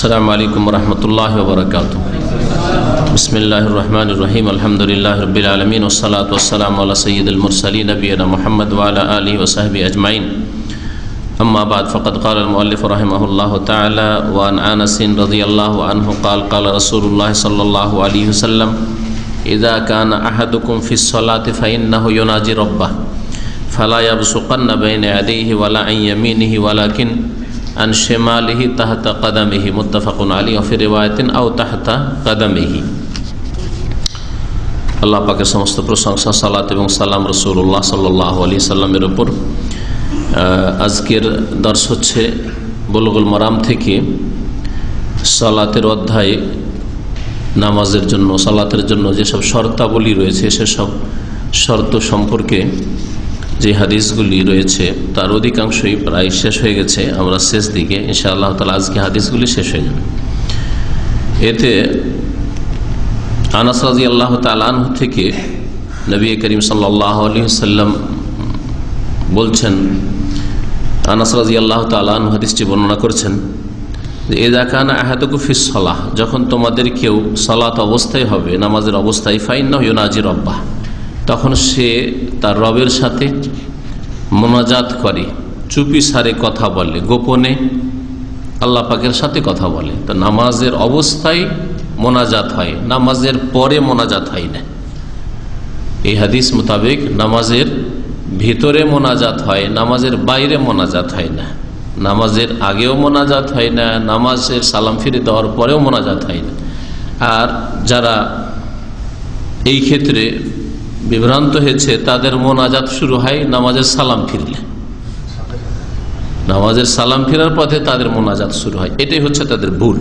السلام عليكم ورحمة الله وبركاته. بسم الله الرحمن الرحيم. الحمد لله رب العالمين والصلاة والسلام على سيد المرسلين نبينا محمد وعلى آله وصحبه أجمعين. أما بعد فقد قال المؤلف رحمه الله تعالى وان أنس رضي الله عنه قال قال رسول الله صلى الله عليه وسلم إذا كان أحدكم في الصلاة فإنه يناجي ربه فلا يبصقن بين يديه ولا عن يمينه ولكن আন শেমালিহি তাহাতা কাদামিহি মোত্তাফাকুন আলী অফি রেওয়ায়তিন আও তাহাতা কাদামিহি আল্লাহ পাকে সমস্ত প্রশংসা, সালাত এবং সালাম রসুল্লাহ সাল্লাহ আলী সাল্লামের ওপর আজকের দর্শ হচ্ছে বলগুল মারাম থেকে সালাতের অধ্যায় নামাজের জন্য, সালাতের জন্য যেসব শর্তাবলী রয়েছে, সেসব শর্ত সম্পর্কে যে হাদিসগুলি রয়েছে, তার অধিকাংশই প্রায় শেষ হয়ে গেছে। আমরা শেষ দিকে ইনশা আল্লাহ তালা আজকে হাদিসগুলি শেষ হয়ে যাবে। এতে আনাস আল্লাহ তালান থেকে নবী করিম সাল্লাহ আলী সাল্লাম বলছেন, আনাস রাজি আল্লাহ তালান হাদিসটি বর্ণনা করছেন, যে এদাকানা আহাদকুফিস সলাহ যখন তোমাদের কেউ সলাত অবস্থায় হবে, নামাজের অবস্থায় ফাইন না নাজির রব্বাহ। তখন সে তার রবের সাথে মোনাজাত করে, চুপি সারে কথা বলে, গোপনে আল্লাহ পাকের সাথে কথা বলে। তো নামাজের অবস্থায় মোনাজাত হয়, নামাজের পরে মোনাজাত হয় না। এই হাদিস মোতাবেক নামাজের ভিতরে মোনাজাত হয়, নামাজের বাইরে মোনাজাত হয় না। নামাজের আগেও মোনাজাত হয় না, নামাজের সালাম ফিরে দেওয়ার পরেও মোনাজাত হয় না। আর যারা এই ক্ষেত্রে বিভ্রান্ত হয়েছে, তাদের মোনাজাত শুরু হয় নামাজের সালাম ফিরলে। নামাজের সালাম ফেরার পথে তাদের মোনাজাত শুরু হয়। এটাই হচ্ছে তাদের ভুল।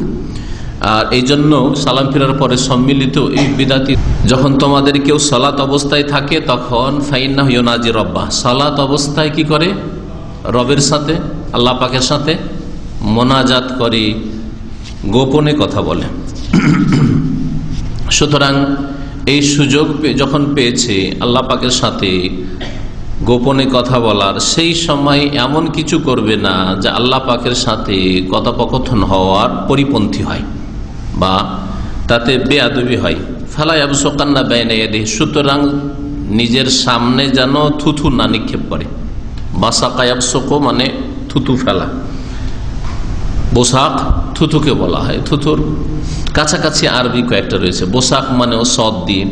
আর এই জন্য সালাম ফেরার পরে সম্মিলিত এই বিদাতি, যখন তোমাদের কেউ সালাত অবস্থায় থাকে, তখন ফাইন্না নাজি রব্বা। সালাত অবস্থায় কি করে? রবের সাথে, আল্লাহ পাকের সাথে মোনাজাত করে। গোপনে কথা বলে। সুতরাং এই সুযোগ যখন পেয়েছে, আল্লাহ পাকের সাথে গোপনে কথা বলার, সেই সময় এমন কিছু করবে না যা আল্লাহ পাকের সাথে কথোপকথন হওয়ার পরিপন্থী হয় বা তাতে বেয়াদবি হয়। ফেলাই আবু সোকান্না এদে সুতরাং নিজের সামনে যেন থুথু না নিক্ষেপ করে। বাসাকায়াব শোকো মানে থুতু ফেলা। বোসাক থুথুকে বলা হয়, থুথুর। কাছাকাছি আরবি কয়েকটা রয়েছে। বোসাক মানেও সদ দিয়ে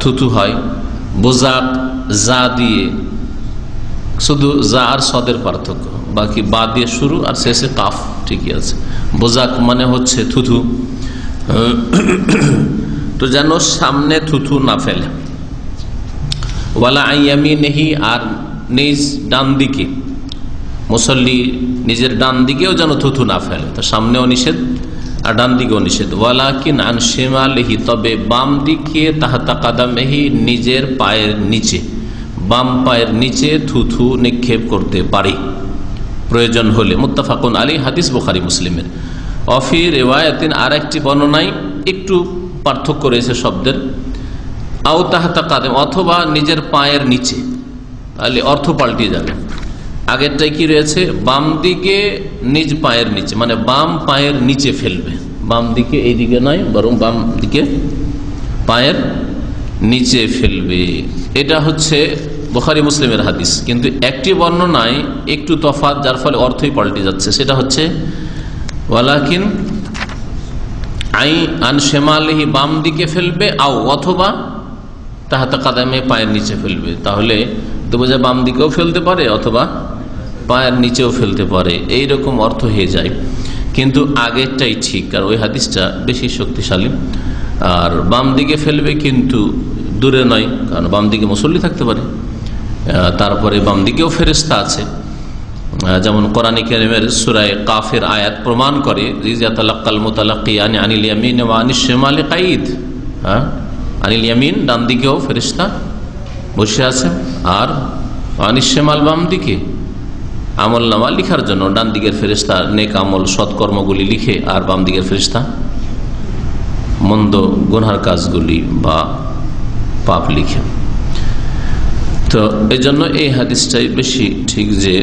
থুতু হয়। বোজাক জা দিয়ে, শুধু জা আর সদের পার্থক্য। বাকি বা দিয়ে শুরু আর শেষে কাফ ঠিকই আছে। বোজাক মানে হচ্ছে থুথু। তো যেন সামনে থুথু না ফেলে। ওয়ালা আইয়ামি নেহি আর নিজ ডান দিকে। মুসল্লি নিজের ডান দিকেও যেন থুথু না ফেলে, তো সামনেও নিষেধ আর ডান দিকেও নিষেধ। ওয়ালাকিন আনসেমালেহি তবে বাম দিকে তাহাতা কাদামেহি নিজের পায়ের নিচে, বাম পায়ের নিচে থুথু নিক্ষেপ করতে পারি। প্রয়োজন হলে, মুত্তাফাকুন আলী হাদিস বুখারি, মুসলিমের। অফি রেওয়ায়তিন আর একটি বর্ণনায় একটু পার্থক্য রয়েছে শব্দের। আও তাহাতা কাদেম, অথবা নিজের পায়ের নিচে, তাহলে অর্থ পাল্টিয়ে যাবে। আগেরটাই কি রয়েছে? বাম দিকে নিজ পায়ের নিচে মানে বাম পায়ের নিচে ফেলবে। বাম দিকে এই দিকে নয়, বরং বাম দিকে পায়ের নিচে ফেলবে। এটা হচ্ছে বোখারি মুসলিমের হাদিস। কিন্তু একটি বর্ণনায় একটু তফাত যার ফলে অর্থই পাল্টে যাচ্ছে। সেটা হচ্ছে, ওয়ালাকিন আই আন শেমালিহি বাম দিকে ফেলবে, আও, অথবা তাহাতে কাদামে পায়ের নিচে ফেলবে। তাহলে তো বোঝা বাম দিকেও ফেলতে পারে, অথবা পায়ের নিচেও ফেলতে পারে এই রকম অর্থ হয়ে যায়। কিন্তু আগেরটাই ঠিক আর ওই হাদিসটা বেশি শক্তিশালী। আর বাম দিকে ফেলবে কিন্তু দূরে নয়, কারণ বাম দিকে মুসল্লি থাকতে পারে। তারপরে বাম দিকেও ফেরেস্তা আছে। যেমন কোরআনী কেরিমের সুরায় কাফের আয়াত প্রমাণ করে মুতালাক্কিয়ানি আনিল ইয়ামিন হ্যাঁ? আনিল ইয়ামিন ডান দিকেও ফেরেশতা বসে আছে, আর আনিস বাম দিকে। আমল নামা লিখার জন্য ডান দিকের ফেরিস্তা নেক আমল সৎকর্মগুলি লিখে আর বাম দিকের ফেরিস্তা মন্দ গুনহার কাজগুলি বা পাপ লিখে। তো এই জন্য এই হাদিসটাই বেশি ঠিক যে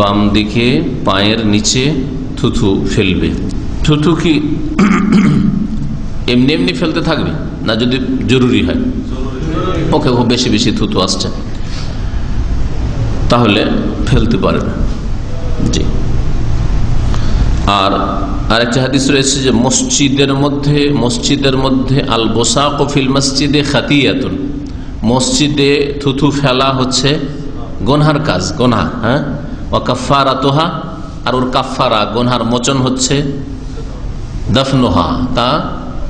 বাম দিকে পায়ের নিচে থুথু ফেলবে। থুথু কি এমনি এমনি ফেলতে থাকবে? না যদি জরুরি হয়? ওকে খুব বেশি বেশি থুথু আসছে। তাহলে ফেলতে পারবে জি। আর আরেকটা হাদিস রয়েছে যে মসজিদের মধ্যে মসজিদের মধ্যে আল বোসা কফিল মসজিদে খাতিয়াতুন। মসজিদে থুথু ফেলা হচ্ছে গনহার কাজ গোনা হ্যাঁ? ও কাফারা তোহা আর ওর কাফারা গনহার মোচন হচ্ছে দফনোহা। তা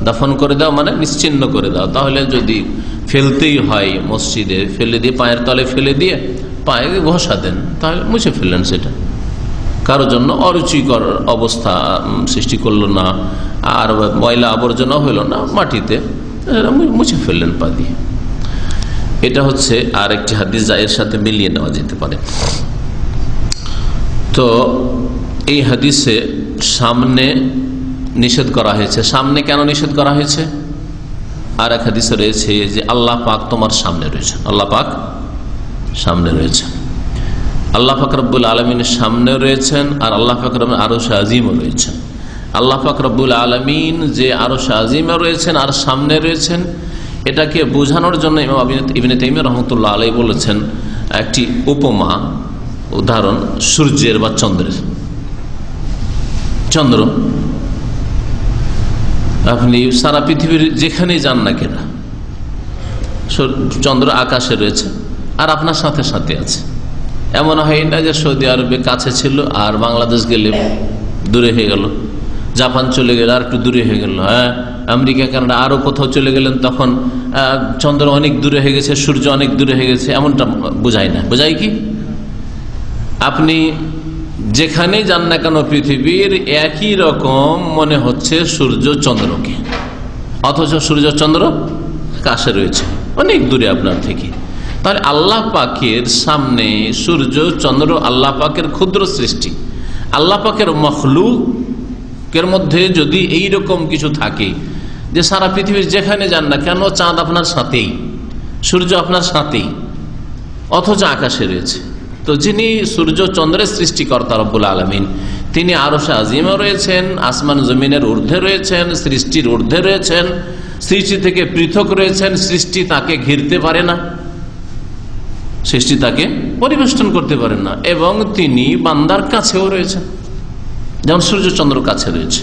দফন করে দাও মানে নিশ্চিন্ন করে দাও। তাহলে যদি ফেলতেই হয় মসজিদে, ফেলে দিয়ে পায়ের তলে ফেলে দিয়ে পায়ে ঘষা দেন, তাহলে মুছে ফেললেন সেটা। কারোর জন্য অরুচিকর অবস্থা সৃষ্টি করল না, আর ময়লা আবর্জনা হইল না মাটিতে মুছে ফেললেন পা দিয়ে। এটা হচ্ছে আর একটি হাদিস এর সাথে মিলিয়ে নেওয়া যেতে পারে। তো এই হাদিসে সামনে নিষেধ করা হয়েছে। সামনে কেন নিষেধ করা হয়েছে? আর এক হাদিসে রয়েছে যে আল্লাহ পাক তোমার সামনে রয়েছে আল্লাহ পাক সামনে রয়েছে। আল্লাহ ফাকরবুল আলমিনের সামনে রয়েছেন আর আল্লাহ ফাকরম আরও আজিমও রয়েছেন। আল্লাহ ফাকরবুল আলমিন যে আরও আজিমও রয়েছেন আর সামনে রয়েছেন, এটাকে বোঝানোর জন্য ইবিনে তাইমিয়া রহমতুল্লাহ আলাই বলেছেন, একটি উপমা, উদাহরণ, সূর্যের বা চন্দ্রের। চন্দ্র। আপনি সারা পৃথিবীর যেখানেই যান না কেনা চন্দ্র আকাশে রয়েছে। আর আপনার সাথে সাথে আছে। এমন হয় না যে সৌদি আরবে কাছে ছিল আর বাংলাদেশ গেলে দূরে হয়ে গেল। জাপান চলে গেল আর একটু দূরে হয়ে গেল হ্যাঁ? আমেরিকা, কানাডা আরও কোথাও চলে গেলেন তখন চন্দ্র অনেক দূরে হয়ে গেছে, সূর্য অনেক দূরে হয়ে গেছে, এমনটা বোঝায় না। বোঝায় কি? আপনি যেখানেই যান না কেন পৃথিবীর একই রকম মনে হচ্ছে সূর্য চন্দ্রকে। অথচ সূর্য চন্দ্র কাছে রয়েছে, অনেক দূরে আপনার থেকে। তাহলে আল্লাহ পাকের সামনে সূর্য, চন্দ্র, আল্লাহ পাকের ক্ষুদ্র সৃষ্টি। আল্লাহ পাকের মখলুকের মধ্যে যদি এই রকম কিছু থাকে যে সারা পৃথিবীর যেখানে যান না কেন চাঁদ আপনার সাথেই, সূর্য আপনার সাথেই, অথচ আকাশে রয়েছে। তো যিনি সূর্য, চন্দ্রের সৃষ্টিকর্তা রব্বুল আলমিন, তিনি আরও আজিমও রয়েছেন, আসমান জমিনের ঊর্ধ্বে রয়েছেন, সৃষ্টির ঊর্ধ্বে রয়েছেন, সৃষ্টি থেকে পৃথক রয়েছেন, সৃষ্টি তাকে ঘিরতে পারে না। সৃষ্টি তাকে পরিবেষ্টন করতে পারেন না। এবং তিনি বান্দার কাছেও রয়েছেন। যেমন সূর্য চন্দ্র কাছে রয়েছে।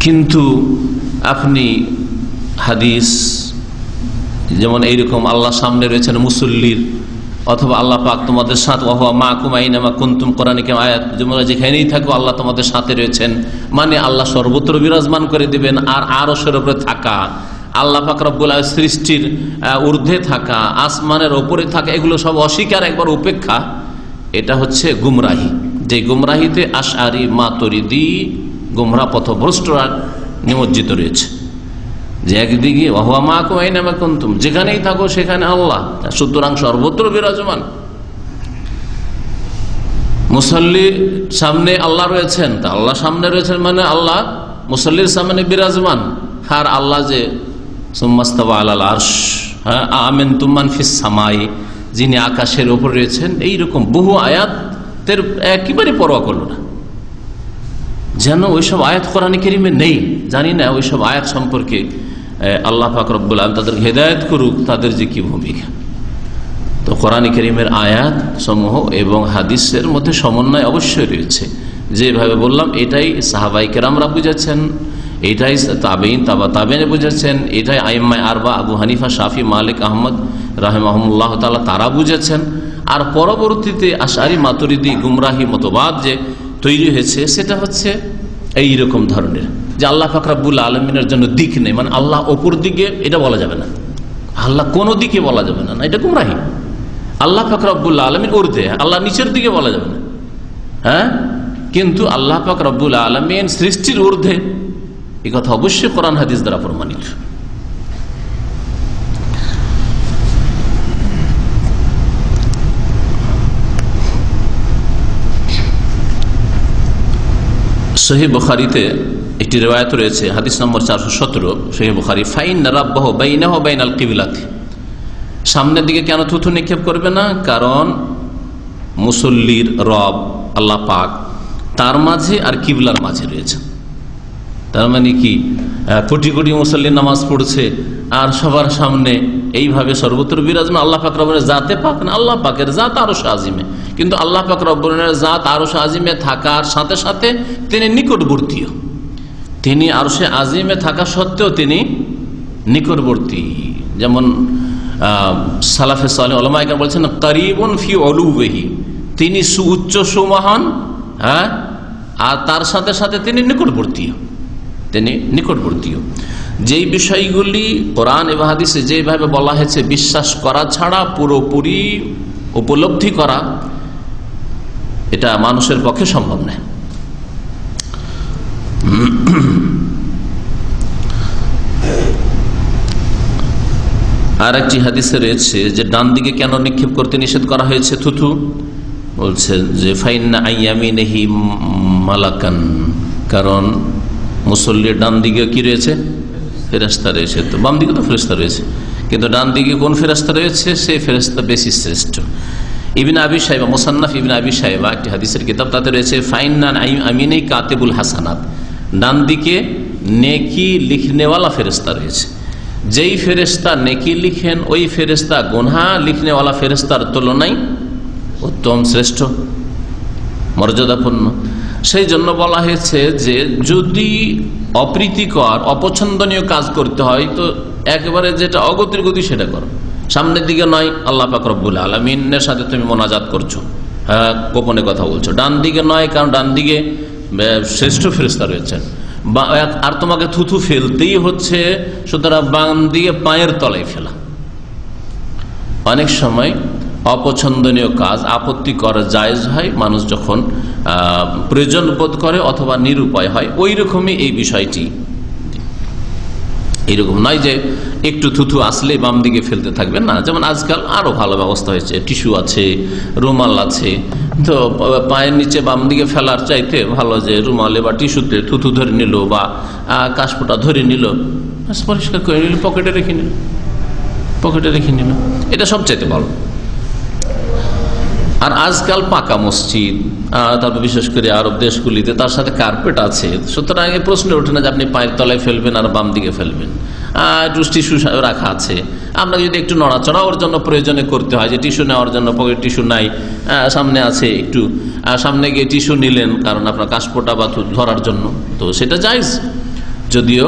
কিন্তু আপনি হাদিস, যেমন এইরকম আল্লাহ সামনে রয়েছেন মুসল্লির, অথবা আল্লাহ পাক তোমাদের সাথে অহা মা কুমাইনামা কুন্তুম কোরআনিকে আয়াত যেখানেই থাকো আল্লাহ তোমাদের সাথে রয়েছেন। মানে আল্লাহ সর্বত্র বিরাজমান করে দিবেন, আর আরও উপরে থাকা। আল্লাহ ফাকরবুল সৃষ্টির ঊর্ধ্বে থাকা, আসমানের ওপরে থাকা, এগুলো সব অস্বীকার একবার উপেক্ষা। এটা হচ্ছে গুমরাহি। যে গুমরাহিতে আশারি মাতরিদি গুমরা পথভ্রষ্টরা নিমজ্জিত রয়েছে। যে একদিকে মা কুমাইনামা কুন্তুম যেখানেই থাকো সেখানে আল্লাহ। সুতরাং সর্বত্র বিরাজমান। মুসল্লির সামনে আল্লাহ রয়েছেন, তা আল্লাহ সামনে রয়েছেন মানে আল্লাহ মুসল্লির সামনে বিরাজমান। আর আল্লাহ যে আর্শ। হ্যাঁ সামাই। যিনি আকাশের ওপর রয়েছেন, এইরকম বহু আয়াতের একেবারে পরোয়া করল না। যেন ওইসব আয়াত কোরআন কেরিমে নেই। জানি না ওইসব আয়াত সম্পর্কে আল্লাহ ফাকরবুল আলম তাদের হেদায়ত করুক, তাদের যে কি ভূমিকা। তো কোরআন করিমের আয়াত সমূহ এবং হাদিসের মধ্যে সমন্বয় অবশ্যই রয়েছে। যেভাবে বললাম, এটাই সাহাবাই কেরামরা বুঝেছেন। এটাই তাবেইন তাবা তাবেনে বুঝেছেন, এটাই আইম্মাই আরবা, আবু হানিফা, শাফি, মালিক, আহমদ রাহেমাহমুল্লাহ তালা তারা বুঝেছেন। আর পরবর্তীতে আশারি মাতুরিদি, গুমরাহি, মতবাদ যে তৈরি হয়েছে, সেটা হচ্ছে এই রকম ধরনের যে আল্লাহ ফাকরাবুল আলমিনের জন্য দিক নেই। মানে আল্লাহ অপর দিকে এটা বলা যাবে না। আল্লাহ কোনো দিকে বলা যাবে না এটা গুমরাহি। আল্লাহ পাক রব্বুল্লা আলমীর উর্ধে আল্লাহ নিচের দিকে বলা যাবে না। হ্যাঁ? কিন্তু আল্লাহ পাক রব্বুল আলমিন সৃষ্টির ঊর্ধ্বে এই কথা অবশ্যই কোরআন হাদিস দ্বারা প্রমাণিত। সহি বুখারিতে একটি রেওয়ায়ত রয়েছে, হাদিস নম্বর চারশো সতেরো। সহি বুখারি ফাইন রাব্বাহ বাইনাহ বাইন আল কিবিলাতি। সামনের দিকে কেন থুথু নিক্ষেপ করবে না? কারণ মুসল্লির রব আল্লাহ পাক তার মাঝে আর কিবলার মাঝে রয়েছে। তার মানে কি? কোটি কোটি মুসল্লি নামাজ পড়ছে, আর সবার সামনে এইভাবে সর্বত্র বিরাজমান, আল্লাহ পাক রব্বনের জাতে পাক না, আল্লাহ পাকের জাত আরও আজিমে। কিন্তু আল্লাহ পাক রব্বনের জাত আরও আজিমে থাকার সাথে সাথে তিনি নিকটবর্তীয় তিনি আরও সে আজিমে থাকা সত্ত্বেও তিনি নিকটবর্তী। যেমন সালাফে সালে বলছেন, করিবন ফি অলুবেহি তিনি সুউচ্চ সুমহান হ্যাঁ আর তার সাথে সাথে তিনি নিকটবর্তীও তিনি নিকটবর্তীয় যেই বিষয়গুলি কোরআন এবং হাদিসে যেভাবে বলা হয়েছে, বিশ্বাস করা ছাড়া, পুরোপুরি উপলব্ধি করা, এটা মানুষের পক্ষে সম্ভব নয়। আর একটি হাদিসে রয়েছে যে, ডান দিকে কেন নিক্ষেপ করতে নিষেধ করা হয়েছে? থুথু বলছে যে, ফাইন্না আইয়ামি নেহি মালাকান, কারণ মুসল্লির ডান দিকে কি রয়েছে? ফেরাস্তা রয়েছে তো, বাম দিকে তো ফেরস্তা রয়েছে। কিন্তু ডান দিকে কোন ফেরাস্তা রয়েছে? সেই ফেরাস্তা বেশি শ্রেষ্ঠ। ইবিন আবি সাহেবা মোসান্নাফ ইবিন আবি সাহেবা একটি হাদিসের কিতাব তাতে রয়েছে, ফাইনান আমিনেই কাতেবুল হাসানাত। ডান দিকে নেকি লিখনেওয়ালা ফেরেস্তা রয়েছে। যেই ফেরেস্তা নেকি লিখেন, ওই ফেরেস্তা গোনহা লিখনেওয়ালা ফেরেস্তার তুলনায় উত্তম শ্রেষ্ঠ, মর্যাদাপূর্ণ। সেই জন্য বলা হয়েছে যে যদি অপ্রীতিকর, অপছন্দনীয় কাজ করতে হয়, তো একেবারে যেটা অগতির গতি সেটা করো। সামনের দিকে নয়, আল্লাহ পাকরবুল আলমিনের সাথে তুমি মোনাজাত করছ। হ্যাঁ গোপনে কথা বলছো। ডান দিকে নয়, কারণ ডান দিকে শ্রেষ্ঠ ফেরিস্তা রয়েছেন। আর তোমাকে থুথু ফেলতেই হচ্ছে, সুতরাং বাম দিকে পায়ের তলায় ফেলা। অনেক সময় অপছন্দনীয় কাজ আপত্তি করা জায়জ হয়, মানুষ যখন প্রয়োজন বোধ করে অথবা নিরুপায় হয় ওই রকমই এই বিষয়টি। এইরকম নয় যে একটু থুথু আসলে বাম দিকে ফেলতে থাকবেন, না, যেমন আজকাল আরও ভালো ব্যবস্থা হয়েছে, টিস্যু আছে, রুমাল আছে। তো পায়ের নিচে বাম দিকে ফেলার চাইতে ভালো যে রুমালে বা টিস্যুতে থুথু ধরে নিল বা কাশপোটা ধরে নিল পরিষ্কার করে নিল, পকেটে রেখে নিল, পকেটে রেখে নিল। এটা সবচাইতে ভালো। আর আজকাল পাকা মসজিদ তারপর বিশেষ করে আরব দেশগুলিতে তার সাথে কার্পেট আছে। সুতরাং এই প্রশ্ন ওঠে না যে আপনি পায়ের তলায় ফেলবেন আর বাম দিকে ফেলবেন। একটু টিস্যু রাখা আছে। আপনাকে যদি একটু নড়াচড়া ওর জন্য প্রয়োজনে করতে হয়, যে টিস্যু নেওয়ার জন্য পকেট টিস্যু নাই সামনে আছে একটু সামনে গিয়ে টিস্যু নিলেন কারণ আপনার কাশপোটা বা ধরার জন্য। তো সেটা যাইজ যদিও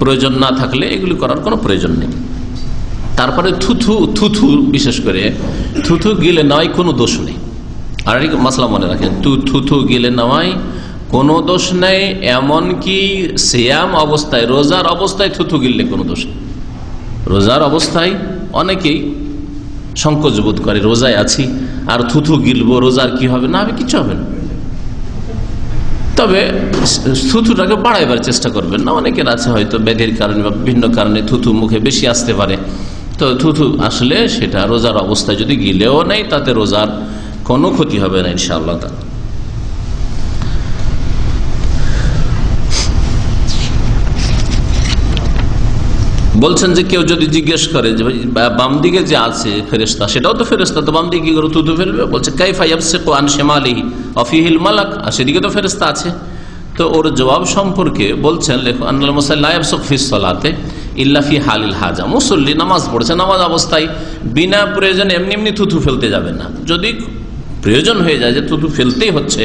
প্রয়োজন না থাকলে এগুলি করার কোনো প্রয়োজন নেই। তারপরে থুথু থুথু বিশেষ করে, থুথু গিলে নেওয়াই কোনো দোষ নেই। আর মাসলা মনে রাখেন, তু, থুথু গিলে নেওয়াই কোনো দোষ নেই, এমনকি সিয়াম অবস্থায়, রোজার অবস্থায় থুথু গিললে কোনো দোষ নেই। রোজার অবস্থায় অনেকেই সংকোচ বোধ করে, রোজায় আছি, আর থুথু গিলবো, রোজার কি হবে? না হবে, কিছু হবে না। তবে থুথুটাকে বাড়াইবার চেষ্টা করবেন না, অনেকের আছে হয়তো ব্যাধির কারণে বা বিভিন্ন কারণে থুথু মুখে বেশি আসতে পারে। তো থুথু আসলে সেটা রোজার অবস্থায় যদি গিলেও নেই, তাতে রোজার কোনো ক্ষতি হবে না, ইনশাআল্লাহ তালা বলছেন যে কেউ যদি জিজ্ঞেস করে যে বাম দিকে যে আছে ফেরেস্তা সেটাও তো ফেরেস্তা তো বাম দিকে কি করে থুতু ফেলবে? বলছে শেমালি অফিহিল মালাক, আর সেদিকে তো ফেরেস্তা আছে। তো ওর জবাব সম্পর্কে বলছেন, লেখো, আন্নাল মুসাল্লাহাতে ইল্লাফি হালিল হাজা। মুসল্লি নামাজ পড়ছে, নামাজ অবস্থায় বিনা প্রয়োজনে এমনি এমনি থুথু ফেলতে যাবে না। যদি প্রয়োজন হয়ে যায় যে থুথু ফেলতেই হচ্ছে,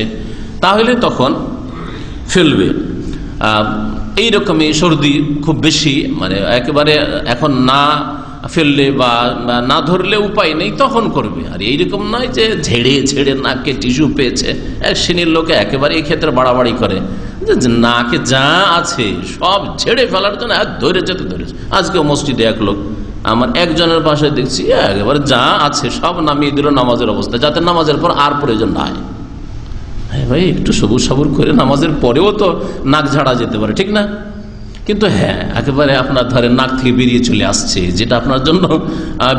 তাহলে তখন ফেলবে। এইরকমই সর্দি খুব বেশি মানে একেবারে এখন না ফেললে বা না ধরলে উপায় নেই, তখন করবে। আর এইরকম নয় যে ঝেড়ে ঝেড়ে নাকে টিস্যু পেয়েছে, এক শ্রেণির লোকে একেবারে এই ক্ষেত্রে বাড়াবাড়ি করে। নাকে যা আছে সব ঝেড়ে ফেলার জন্য ধরে যেতে ধরেছে। আজকে মসজিদে এক লোক, আমার একজনের পাশে দেখছি, একেবারে যা আছে সব নামিয়ে দিল নামাজের অবস্থা, যাতে নামাজের পর আর প্রয়োজন নাই। হ্যাঁ ভাই, একটু সবুজ সাবুর করে নামাজের পরেও তো নাক ঝাড়া যেতে পারে, ঠিক না? কিন্তু হ্যাঁ একেবারে আপনার ধরে নাক থেকে বেরিয়ে চলে আসছে, যেটা আপনার জন্য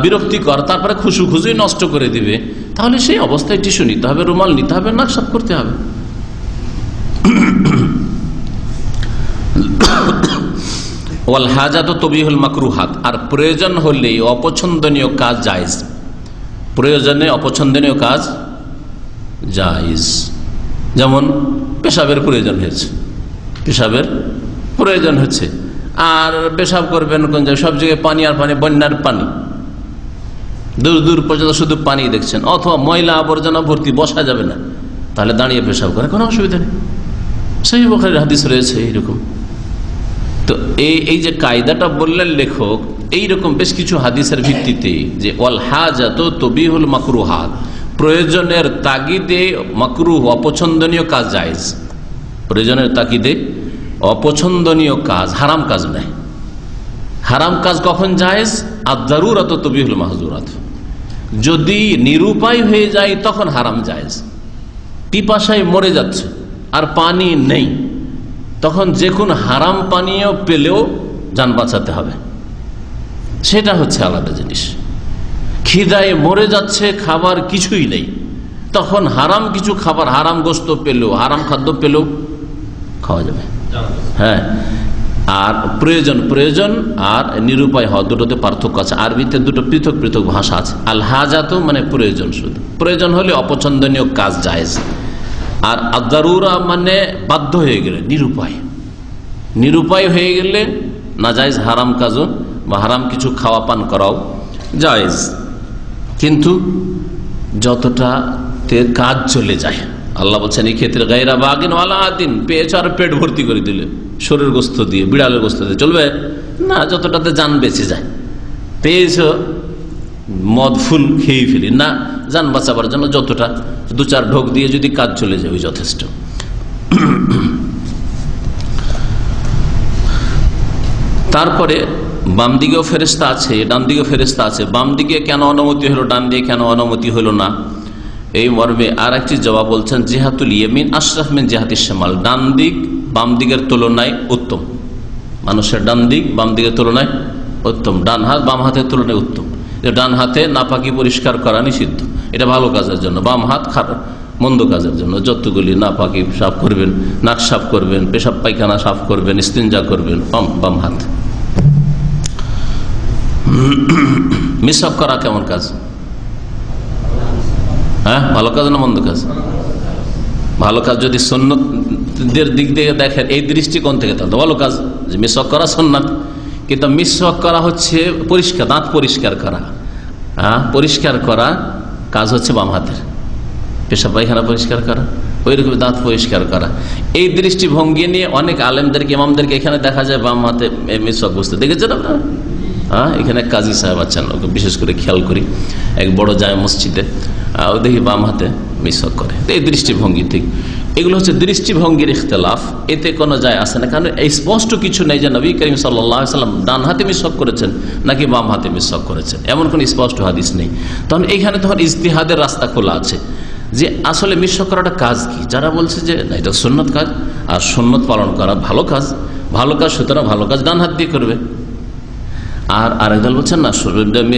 বিরক্তিকর, তারপরে খুশু খুশুই নষ্ট করে দিবে। তাহলে সেই অবস্থায় টিস্যু নিতে হবে, রুমাল নিতে হবে নাক সাফ করতে হবে। ওয়াল হাজাত তবিহুল মাকরুহাত। আর প্রয়োজন হলেই অপছন্দনীয় কাজ জায়েজ। প্রয়োজনে অপছন্দনীয় কাজ জায়েজ। যেমন পেশাবের প্রয়োজন হয়েছে। পেশাবের প্রয়োজন হচ্ছে আর পেশাব করবেন কোন জায়গায়? সব জায়গায় পানি আর পানি, বন্যার পানি। দূর দূর পর্যন্ত শুধু পানি দেখছেন। অথবা ময়লা আবর্জনা ভর্তি বসা যাবে না। তাহলে দাঁড়িয়ে পেশাব করে কোনো অসুবিধা নেই। সেই বখারের হাদিস রয়েছে এইরকম। তো এই এই যে কায়দাটা বললেন লেখক, এইরকম বেশ কিছু হাদিসের ভিত্তিতে যে ওয়াল হাজাত তবিহুল মাকরু হাত প্রয়োজনের তাগিদে মাকরু অপছন্দনীয় কাজ জায়েজ। প্রয়োজনের তাগিদে অপছন্দনীয় কাজ, হারাম কাজ নয়। হারাম কাজ কখন জায়েজ? আর দারুরাত তবিহুল মাহজুরাত যদি নিরুপায় হয়ে যায়, তখন হারাম জায়েজ। পিপাসায় মরে যাচ্ছে, আর পানি নেই। তখন যে কোনো হারাম পানীয় পেলেও যান বাঁচাতে হবে। সেটা হচ্ছে আলাদা জিনিস। খিদায় মরে যাচ্ছে, খাবার কিছুই নেই। তখন হারাম কিছু খাবার, হারাম গোস্ত পেলেও, হারাম খাদ্য পেলেও খাওয়া যাবে। হ্যাঁ আর প্রয়োজন প্রয়োজন আর নিরুপায় হওয়া দুটোতে পার্থক্য আছে। আরবিতে দুটো পৃথক পৃথক ভাষা আছে। আল হাজাত মানে প্রয়োজন শুধু। প্রয়োজন হলে অপছন্দনীয় কাজ জায়েজ। আর আদারুরা মানে বাধ্য হয়ে গেলে, নিরুপায়। নিরুপায় হয়ে গেলে না জায়েজ হারাম কাজও বা হারাম কিছু খাওয়া পান করাও জায়েজ। কিন্তু যতটা কাজ চলে যায়, আল্লাহ বলছেন, এই ক্ষেত্রে গাইরা বাগিন ওয়ালা দিন পেয়েছ আর পেট ভর্তি করে দিলে, শরীর গোস্ত দিয়ে, বিড়ালের গোস্ত দিয়ে চলবে? না, যতটাতে যান বেঁচে যায়। পেয়েছ মদ ফুল খেয়ে ফেলি। না, যান বাঁচাবার জন্য যতটা, দু চার ঢোক দিয়ে যদি কাজ চলে যায়, ওই যথেষ্ট। তারপরে বাম দিকেও ফেরেস্তা আছে, ডান দিকেও ফেরেস্তা আছে। বাম দিকে কেন অনুমতি হলো, ডান দিকে কেন অনুমতি হলো না? এই মর্মে আর একটি জবাব বলছেন, জেহাতুল ইয়েমিন আশরাফ মিন জেহাতি শ্যামাল ডান দিক বাম দিকের তুলনায় উত্তম। মানুষের ডান দিক বাম দিকের তুলনায় উত্তম। ডান হাত বাম হাতের তুলনায় উত্তম। ডান হাতে নাপাকি পরিষ্কার করা নিষিদ্ধ। এটা ভালো কাজের জন্য। বাম হাত খারাপ মন্দ কাজের জন্য। যতগুলি নাপাকি সাফ করবেন, নাক সাফ করবেন, পেশাব পায়খানা সাফ করবেন, স্তিনজা করবেন, বাম বাম হাত। মিসঅফ করা কেমন কাজ? হ্যাঁ ভালো কাজ না মন্দ কাজ? ভালো কাজ যদি সন্ন্যতদের দিক দিয়ে দেখেন, এই দৃষ্টিকোণ থেকে তাহলে ভালো কাজ। যে মিসওয়াক করা সন্ন্যত কিন্তু মিসওয়াক করা হচ্ছে পরিষ্কার, দাঁত পরিষ্কার করা। হ্যাঁ পরিষ্কার করা কাজ হচ্ছে বাম হাতের। পেশা পায়খানা পরিষ্কার করা ওই রকম দাঁত পরিষ্কার করা। এই দৃষ্টিভঙ্গি নিয়ে অনেক আলেমদেরকে, ইমামদেরকে এখানে দেখা যায় বাম হাতে মিসওয়াক বসতে। দেখেছেন আপনারা? হ্যাঁ এখানে কাজী সাহেব আছেন, ওকে বিশেষ করে খেয়াল করি। এক বড় যায় মসজিদে ও দেখি বাম হাতে মিসক করে। এই দৃষ্টিভঙ্গি ঠিক। এগুলো হচ্ছে দৃষ্টিভঙ্গির ইখতলাফ। এতে কোনো যায় আসে না। কারণ স্পষ্ট কিছু নেই যে নবী করিম সাল্লাম ডান হাতে মিসক করেছেন নাকি বাম হাতে মিসক করেছেন। এমন কোনো স্পষ্ট হাদিস নেই। তখন এইখানে তখন ইজতিহাদের রাস্তা খোলা আছে যে আসলে মিশ্র করাটা কাজ কি? যারা বলছে যে না, এটা সুন্নত কাজ। আর সুন্নত পালন করা ভালো কাজ। ভালো কাজ, সুতরাং ভালো কাজ ডান হাত দিয়ে করবে। আর আরেক দল বলছেন, না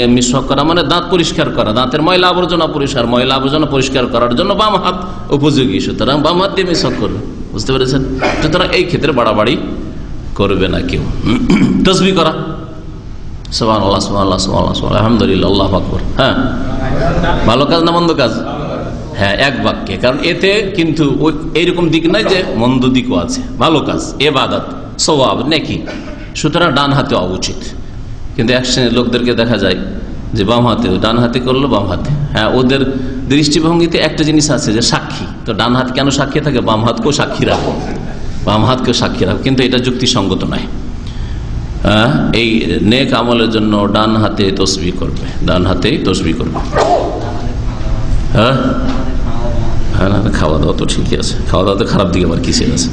মিশ্র করা মানে দাঁত পরিষ্কার করা। দাঁতের ময়লা আবর্জনা পরিষ্কার, ময়লা আবর্জনা পরিষ্কার করার জন্য বাম হাত উপযোগী। সুতরাং বাম হাত দিয়ে মিশ্র করবে। বুঝতে পেরেছেন? সুতরাং এই ক্ষেত্রে বাড়াবাড়ি করবে না কেউ। তসবি করা। আল্লাহ আল্লাহ আল্লাহ হ্যাঁ? ভালো কাজ না মন্দ কাজ? হ্যাঁ এক বাক্যে। কারণ এতে কিন্তু দিক যে মন্দ দিকও আছে। ভালো কাজ নাকি। সুতরাং ডান হাতে উচিত কিন্তু এক শ্রেণির লোকদেরকে দেখা যায় যে বাম হাতে ডান হাতে করল বাম হাতে। হ্যাঁ ওদের দৃষ্টিভঙ্গিতে একটা জিনিস আছে যে সাক্ষী। তো ডান হাত কেন সাক্ষী থাকে? বাম হাতকেও সাক্ষী রাখো। বাম হাতকেও সাক্ষী রাখো। কিন্তু এটা যুক্তিসঙ্গত নয়। এই নেক আমলের জন্য ডান হাতে তসবি করবে। ডান হাতেই তসবি করবে। হ্যাঁ? হ্যাঁ খাওয়া দাওয়া তো ঠিকই আছে। খাওয়া দাওয়া তো খারাপ দিকে আবার কিসের আছে?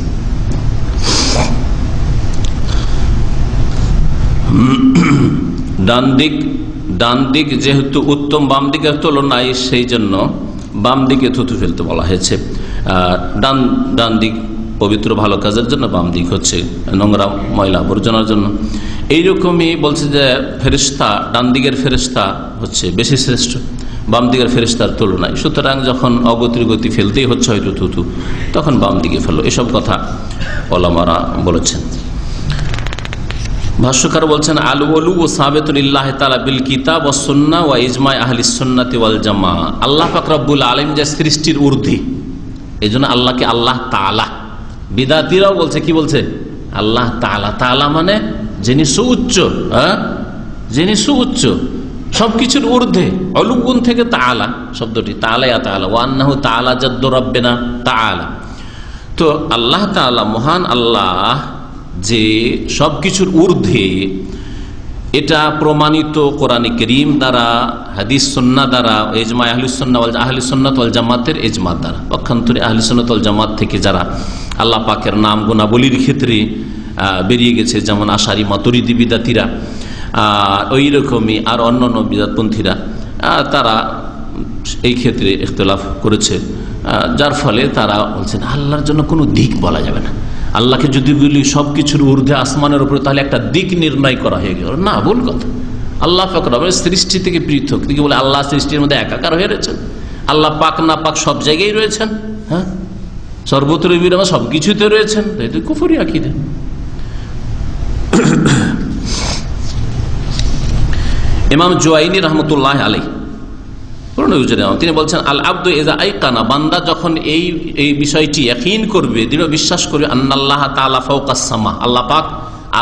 ডান দিক ডান দিক যেহেতু উত্তম বাম দিকের তুলনায় সেই জন্য বাম দিকে থুতু ফেলতে বলা হয়েছে। ডান ডান দিক পবিত্র ভালো কাজের জন্য বাম দিক হচ্ছে নোংরা ময়লা আবর্জনার জন্য। এইরকমই বলছে যে ফেরিস্তা ডান দিকের ফেরিস্তা হচ্ছে বেশি শ্রেষ্ঠ বাম দিকের ফেরিস্তার তুলনায়। সুতরাং যখন অগতির গতি ফেলতেই হচ্ছে হয়তো থুতু, তখন বাম দিকে ফেলো। এসব কথা ওলামারা বলেছেন। ভাষ্যকার বলছেন আল ওলু ও সাবেতুল্লাহ তালা বিল কিতাব ও সন্না ও ইজমাই আহলি সন্নাতি ওয়াল জামা আল্লাহ ফাকরাবুল আলম যে সৃষ্টির ঊর্ধ্বে এই জন্য আল্লাহকে আল্লাহ তালা বিদাতিরাও বলছে, কি বলছে? আল্লাহ তালা তালা মানে যিনি সুউচ্চ হ্যাঁ? যিনি সুউচ্চ, সবকিছুর ঊর্ধ্বে। অলুগুন থেকে তালা শব্দটি তালায়া তালা ওয়ান্নাহু তালা জদ্দ রব্বেনা তালা তো আল্লাহ তালা মহান আল্লাহ যে সবকিছুর ঊর্ধ্বে এটা প্রমাণিত কোরআন করিম দ্বারা, হাদিস সন্না দ্বারা এজমা আহলিসন্না আহলিসন্নাত জামাতের এজমা দ্বারা। পক্ষান্তরে আহলিসন্নাত জামাত থেকে যারা আল্লাহ পাকের নাম গুণাবলীর ক্ষেত্রে বেরিয়ে গেছে, যেমন আশারি মাতরিদি বিদাতিরা ওই রকমই আর অন্য অন্য বিদাতপন্থীরা তারা এই ক্ষেত্রে ইখতলাফ করেছে যার ফলে তারা বলছেন, আল্লাহর জন্য কোনো দিক বলা যাবে না। আল্লাহকে যদি বলি সব কিছুর ঊর্ধ্বে আসমানের উপরে, তাহলে একটা দিক নির্ণয় করা হয়ে গেল। না, ভুল কথা। আল্লাহ ফকর সৃষ্টি থেকে পৃথক। দিকে বলে আল্লাহ সৃষ্টির মধ্যে একাকার হয়ে রয়েছেন? আল্লাহ পাক, না পাক সব জায়গায় রয়েছেন? হ্যাঁ? সর্বত্র বিরামা সব রয়েছেন? কুফরি আকিদে। ইমাম জোয়াইনি রহমতুল্লাহ তিনি বলছেন, আল আব্দু এজা আইকানা বান্দা যখন এই এই বিষয়টি একইন করবে, দৃঢ় বিশ্বাস করবে, আন্নাল্লাহ তালা ফৌকাসমা আল্লাহ পাক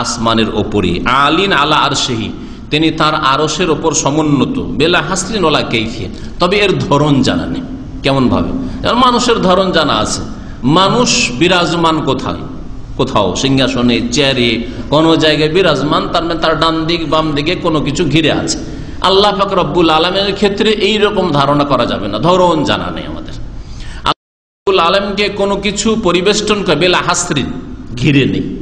আসমানের ওপরই, আলিন আলা আর সেহি তিনি তার আরসের ওপর সমুন্নত, বেলা হাসলিন ওলা কেইফিয়ে। তবে এর ধরন জানা নেই, কেমন ভাবে? মানুষের ধরন জানা আছে। মানুষ বিরাজমান কোথায়? কোথাও, সিংহাসনে, চেয়ারে, কোনো জায়গায় বিরাজমান, তার মানে তার ডান দিক, বাম দিকে কোনো কিছু ঘিরে আছে। আল্লাহ পাক রব্বুল আলমের ক্ষেত্রে এই রকম ধারণা করা যাবে না। ধরন জানা নেই আমাদের। আল্লাহ আলমকে কোনো কিছু পরিবেষ্টন করে বেলা হাসরিন ঘিরে নেই।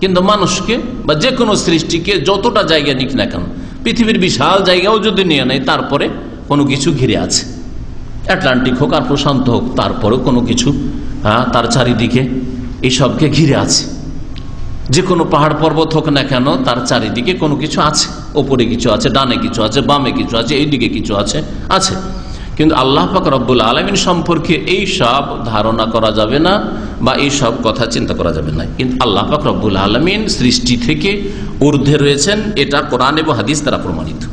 কিন্তু মানুষকে বা যে কোনো সৃষ্টিকে যতটা জায়গা নিক না কেন, পৃথিবীর বিশাল জায়গাও যদি নিয়ে নেয়, তারপরে কোনো কিছু ঘিরে আছে। অ্যাটলান্টিক হোক আর প্রশান্ত হোক, তারপরেও কোনো কিছু হ্যাঁ তার চারিদিকে এইসবকে ঘিরে আছে। যে কোনো পাহাড় পর্বত হোক না কেন, তার চারিদিকে কোনো কিছু আছে। ওপরে কিছু আছে, ডানে কিছু আছে, বামে কিছু আছে, এইদিকে কিছু আছে আছে। কিন্তু আল্লাহ পাক রব্বুল আলমিন সম্পর্কে এই সব ধারণা করা যাবে না বা এই সব কথা চিন্তা করা যাবে না। কিন্তু আল্লাহ পাক রব্বুল আলমিন সৃষ্টি থেকে ঊর্ধ্বে রয়েছেন, এটা কোরআন এবং হাদিস দ্বারা প্রমাণিত।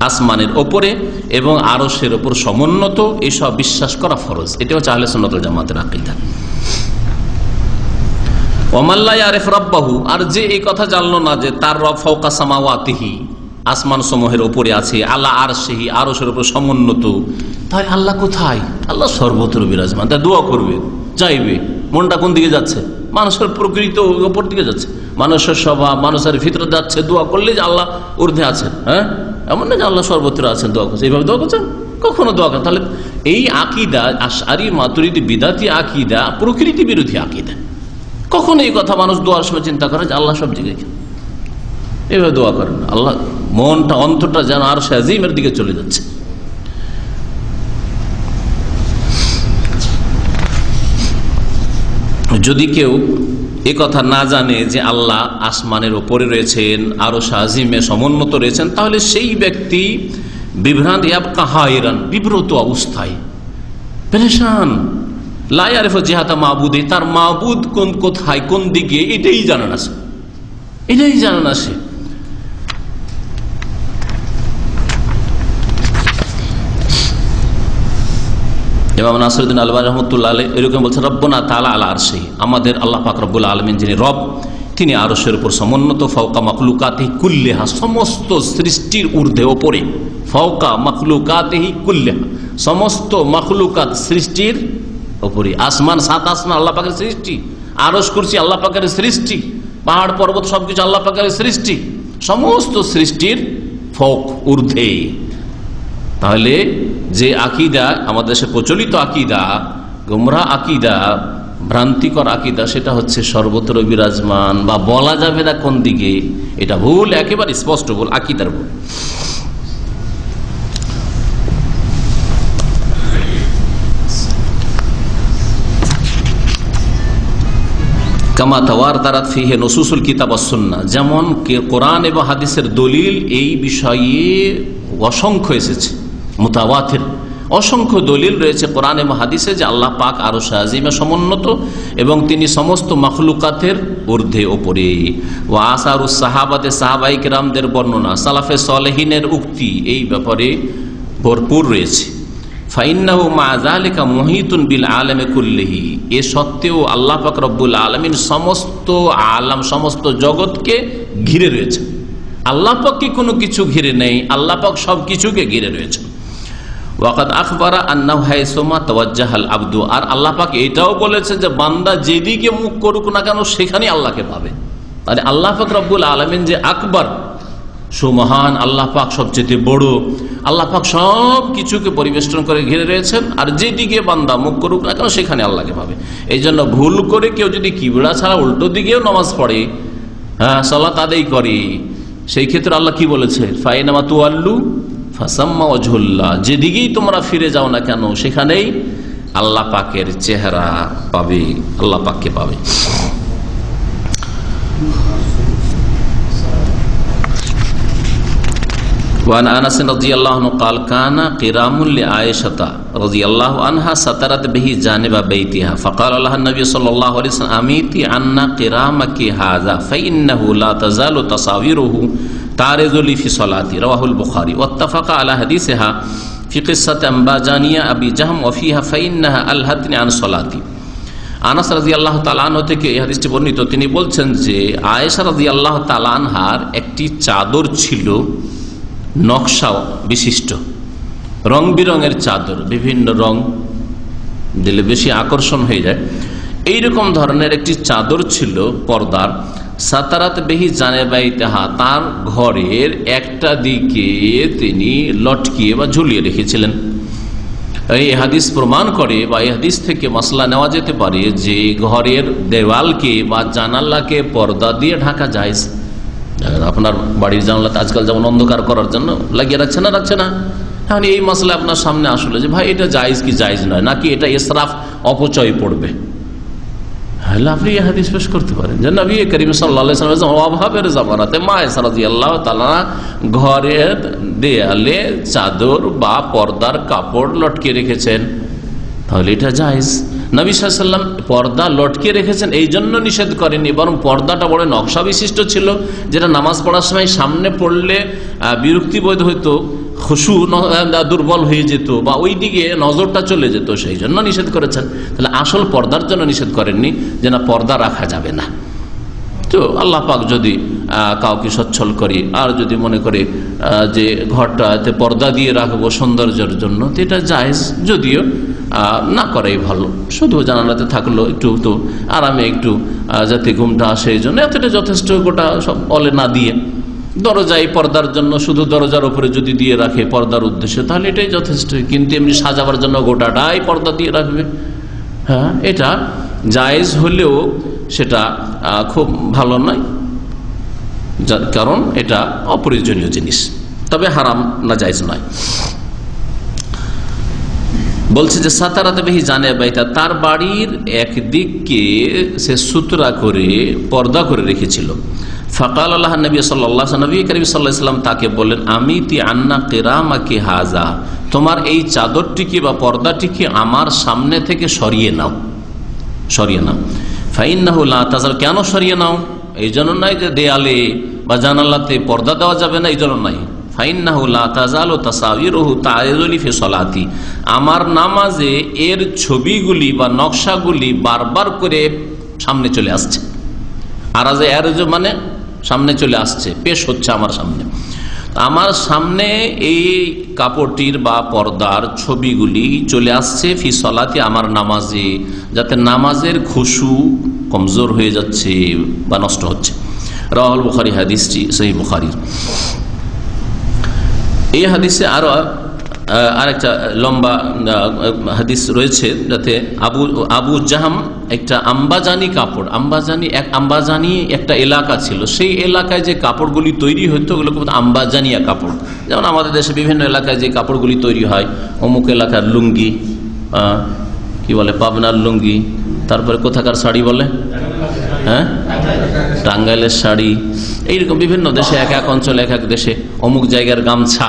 আসমানের ওপরে এবং আরসের ওপর সমুন্নত এইসব বিশ্বাস করা ফরজ। এটা হচ্ছে আহলে সন্ন্যত জামাতের আকিদা। ওমাল্লাই আরেফ রব্বাহু, আর যে এই কথা জানলো না যে তার রব ফৌকা সামাওয়াতিহি, আসমান সমূহের ওপরে আছে আল্লাহ আর সেহি আরসের উপর সমুন্নত। তাই আল্লাহ কোথায়? আল্লাহ সর্বত্র বিরাজমান। তাই দোয়া করবে, চাইবে, মনটা কোন দিকে যাচ্ছে? মানুষের প্রকৃত ওপর দিকে যাচ্ছে। মানুষের স্বভাব, মানুষের ভিতরে যাচ্ছে, দোয়া করলে যে আল্লাহ ঊর্ধ্বে আছেন হ্যাঁ? এমন না যে আল্লাহ সর্বত্র আছেন, দোয়া করছে। এইভাবে দোয়া করছেন? কখনো দোয়া করেন। তাহলে এই আকিদা আশারি মাতুরিদি বিদাতি আকিদা, প্রকৃতি বিরোধী আকিদা। কখন এই কথা মানুষ দোয়ার সময় চিন্তা করে যে আল্লাহ সব জায়গায় এভাবে দোয়া করেন। আল্লাহ মনটা, অন্তরটা যেন আর সাজিমের দিকে চলে যাচ্ছে। যদি কেউ এ কথা না জানে যে আল্লাহ আসমানের ওপরে রয়েছেন, আরও সাজিমে সমুন্নত রয়েছেন, তাহলে সেই ব্যক্তি বিভ্রান্ত বিব্রত অবস্থায়। পেরেশান। লাইয়ারেফ জেহাতা মাহবুদে তার মাহবুদ কোন কোথায়, কোন দিকে, এটাই জানে না সে। এটাই জানে না সে। এবং নাসরুদ্দিন আলবা রহমতুল্লাহ আলী এরকম বলছেন, রব্বনা তালা আমাদের আল্লাহ পাক রব্বুল আলমিন যিনি রব, তিনি আরসের উপর সমুন্নত ফৌকা মখলুকাতে কুল্লেহা, সমস্ত সৃষ্টির ঊর্ধ্বে ওপরে ফৌকা মখলুকাতেহি কুল্লেহা, সমস্ত মখলুকাত সৃষ্টির ওপরে আসমান সাত আসমান আল্লাহ পাকের সৃষ্টি আরস করছি আল্লাহ পাকের সৃষ্টি, পাহাড় পর্বত সবকিছু আল্লাহ পাকের সৃষ্টি, সমস্ত সৃষ্টির ফোক, ঊর্ধ্বে। তাহলে যে আকিদা, আমাদের দেশে প্রচলিত আকিদা গুমরা আকিদা, ভ্রান্তিকর আকিদা, সেটা হচ্ছে সর্বত্র বিরাজমান বা বলা যাবে না কোন দিকে। এটা ভুল, একেবারে স্পষ্ট ভুল, আকিদার ভুল। কামা তাওয়ার তারাত ফিহে নসুসুল কিতাব সন্না যেমন কোরআন এবং হাদিসের দলিল এই বিষয়ে অসংখ্য এসেছে মোতাবাথের অসংখ্য দলিল রয়েছে কোরআন এবং হাদিসে যে আল্লাহ পাক আরও সাজিমে সমুন্নত এবং তিনি সমস্ত মখলুকাতের ঊর্ধ্বে ওপরে। ও আসার সাহাবাদে সাহাবাইক রামদের বর্ণনা, সালাফে সলেহিনের উক্তি এই ব্যাপারে ভরপুর রয়েছে। ফাইন্নাহু মহিতুন বিল আলমে কুল্লিহি। এ সত্ত্বেও সমস্ত আলাম, সমস্ত জগৎকে ঘিরে রয়েছে আল্লাহ পাককে কোনো কিছু ঘিরে নেই, আল্লাহ পাক সব কিছুকে ঘিরে রয়েছে ওয়াকাদ আখবরা আন্না হাইসোমা আব্দু। আর আল্লাহ এটাও বলেছে যে, বান্দা যেদিকে মুখ করুক না কেন সেখানে আল্লাহকে পাবে। আল্লাহ পাক রব্বুল আলমিন যে আকবর সুমহান, আল্লাহ পাক সবচেয়ে বড়। আল্লাহ পাক সব কিছুকে পরিবেষ্টন করে ঘিরে রয়েছেন। আর যেদিকে বান্দা মুখ করুক না কেন, সেখানে আল্লাহকে পাবে। এই জন্য ভুল করে কেউ যদি কিবড়া ছাড়া উল্টো দিকেও নামাজ পড়ে হ্যাঁ সলাত আদায় করে, সেই ক্ষেত্রে আল্লাহ কি বলেছে? ফাইনামা তু আল্লু ফাসাম্মা অঝুল্লা যেদিকেই তোমরা ফিরে যাও না কেন, সেখানেই আল্লাহ পাকের চেহারা পাবে, আল্লাহ পাককে পাবে। وعن انس رضي الله عنه قال كان قرام لعائشه رضي الله عنها سترت به جانب بيتها فقال لها النبي صلى الله عليه وسلم اميتي عنا قرامك هذا فانه لا تزال تصاويره تعرض لي في صلاتي رواه البخاري واتفق على حديثها في قصه انباجانيه ابي جهم وفيها فانها الهتني عن صلاتي আনাস রাজি আল্লাহ তালান থেকে এই হাদিসটি বর্ণিত তিনি বলছেন যে আয়েশা রাজি আল্লাহ তালানহার একটি চাদর ছিল নকশা বিশিষ্ট। রং বিরঙের চাদর, বিভিন্ন রং দিলে বেশি আকর্ষণ হয়ে যায়। এইরকম ধরনের একটি চাদর ছিল পর্দার। সাতারাত বেহি জানে বাইতেহা তার ঘরের একটা দিকে তিনি লটকিয়ে বা ঝুলিয়ে রেখেছিলেন। এই হাদিস প্রমাণ করে বা এই হাদিস থেকে মশলা নেওয়া যেতে পারে যে ঘরের দেওয়ালকে বা জানালাকে পর্দা দিয়ে ঢাকা যায়। আপনার বাড়ির জানলাতে আজকাল যেমন অন্ধকার করার জন্য লাগিয়ে রাখছে না রাখছে না। এখন এই মশলা আপনার সামনে আসলে যে, ভাই, এটা জায়জ কি জায়জ নয়? নাকি এটা এসরাফ অপচয় পড়বে? তাহলে আপনি করতে পারেন মা আল্লাহ তালা চাদর বা পর্দার কাপড় লটকে রেখেছেন। তাহলে এটা জায়জ। নবী সাল্লাম পর্দা লটকে রেখেছেন, এই জন্য নিষেধ করেনি বরং পর্দাটা বড় নকশা বিশিষ্ট ছিল, যেটা নামাজ পড়ার সময় সামনে পড়লে বিরক্তিবোধ হইতো, খুশু দুর্বল হয়ে যেত, বা ওই দিকে নজরটা চলে যেত, সেই জন্য নিষেধ করেছেন। তাহলে আসল পর্দার জন্য নিষেধ করেননি, যে না, পর্দা রাখা যাবে না। তো আল্লাহ পাক যদি কাউকে সচ্ছল করি, আর যদি মনে করে যে ঘরটাতে পর্দা দিয়ে রাখব সৌন্দর্যের জন্য, তো এটা যদিও না করাই ভালো। শুধু জানালাতে থাকল একটু তো আরামে একটু যাতে ঘুমটা আসে এই জন্য এতটা যথেষ্ট গোটা সব বলে না দিয়ে। দরজায় পর্দার জন্য শুধু দরজার উপরে যদি দিয়ে রাখে পর্দার উদ্দেশ্যে, তাহলে এটাই যথেষ্ট। কিন্তু এমনি সাজাবার জন্য গোটাটাই পর্দা দিয়ে রাখবে। হ্যাঁ এটা জায়েজ হলেও সেটা খুব ভালো নয়। কারণ এটা অপ্রয়োজনীয় জিনিস। তবে হারাম না, জায়জ নয়। বলছে যে সাতারাতে বেহি জানে বাইতা তার বাড়ির একদিককে সে সুতরা করে, পর্দা করে রেখেছিল। ফকাল আল্লাহ নবী সাল্লাহ নবী করিম সাল্লাহাম তাকে বললেন, আমি তি আন্না কেরামা কে হাজা, তোমার এই চাদরটিকে বা পর্দাটিকে আমার সামনে থেকে সরিয়ে নাও সরিয়ে নাও। ফাইন না হল তাছাড়া কেন সরিয়ে নাও? এই জন্য নয় যে দেয়ালে বা জানালাতে পর্দা দেওয়া যাবে না, এই জন্য নাই আমার নামাজে এর ছবিগুলি বা নকশাগুলি বারবার করে সামনে চলে আসছে। আর এর মানে সামনে চলে আসছে, পেশ হচ্ছে আমার সামনে। আমার সামনে এই কাপড়টির বা পর্দার ছবিগুলি চলে আসছে ফি সলাতে আমার নামাজে, যাতে নামাজের খুশু কমজোর হয়ে যাচ্ছে বা নষ্ট হচ্ছে। রাহুল বুখারি হাদিসটি সেই বুখারির এই হাদিসে আরও আরেকটা লম্বা হাদিস রয়েছে যাতে আবু আবু জাহাম একটা আম্বাজানি কাপড়, আম্বাজানি এক, আম্বাজানি একটা এলাকা ছিল। সেই এলাকায় যে কাপড়গুলি তৈরি হতো বলতো আম্বাজানিয়া কাপড়। যেমন আমাদের দেশে বিভিন্ন এলাকায় যে কাপড়গুলি তৈরি হয়, অমুক এলাকার লুঙ্গি কি বলে, পাবনার লুঙ্গি তারপরে কোথাকার শাড়ি বলে? হ্যাঁ? টাঙ্গাইলের শাড়ি। এইরকম বিভিন্ন দেশে, এক এক অঞ্চলে, এক এক দেশে অমুক জায়গার গামছা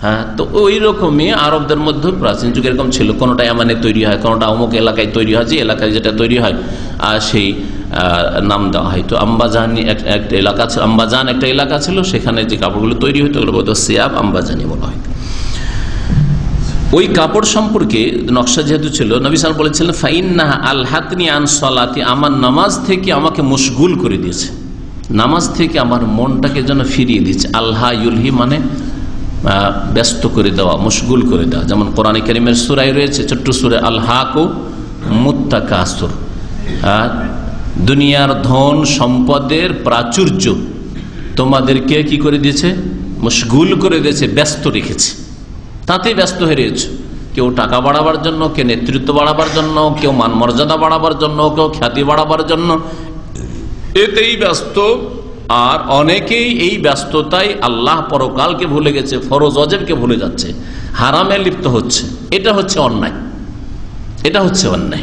হ্যাঁ? তো ওই রকমই আরবদের মধ্যে প্রাচীন যুগে এরকম ছিল। কোনোটা এমানে তৈরি হয়, কোনোটা অমুক এলাকায় তৈরি হয়, যে এলাকায় যেটা তৈরি হয় আর সেই নাম দেওয়া হয়। তো আম্বাজানি এক- একটা এলাকা আম্বাজান একটা এলাকা ছিল, সেখানে যে কাপড়গুলো তৈরি হতো, ওগুলো বলতো সিয়াব আম্বাজানি বলা হয়। ওই কাপড় সম্পর্কে নকশা যেহেতু ছিল নবী সাল বলেছিলেন ফাইন্না আল হাতনি আন সলাতি আমার নামাজ থেকে আমাকে মশগুল করে দিয়েছে। নামাজ থেকে আমার মনটাকে যেন ফিরিয়ে দিয়েছে। আল্লাহ ইউলহি মানে ব্যস্ত করে দেওয়া মশগুল করে দেওয়া। যেমন কোরআন করিমের সুরাই রয়েছে ছোট্ট সুরে আল্লাহকো মুত্তাকাসুর আহ, দুনিয়ার ধন সম্পদের প্রাচুর্য তোমাদেরকে কি করে দিয়েছে? মশগুল করে দিয়েছে ব্যস্ত রেখেছে। তাতে ব্যস্ত হয়ে রয়েছে। কেউ টাকা বাড়াবার জন্য, কেউ নেতৃত্ব বাড়াবার জন্য, কেউ মান মর্যাদা বাড়াবার জন্য, কেউ খ্যাতি বাড়াবার জন্য। এতেই ব্যস্ত, আর অনেকেই এই ব্যস্ততায় আল্লাহ পরকালকে ভুলে গেছে, ফরজ অজেবকে ভুলে যাচ্ছে। হারামে লিপ্ত হচ্ছে। এটা হচ্ছে অন্যায়। এটা হচ্ছে অন্যায়।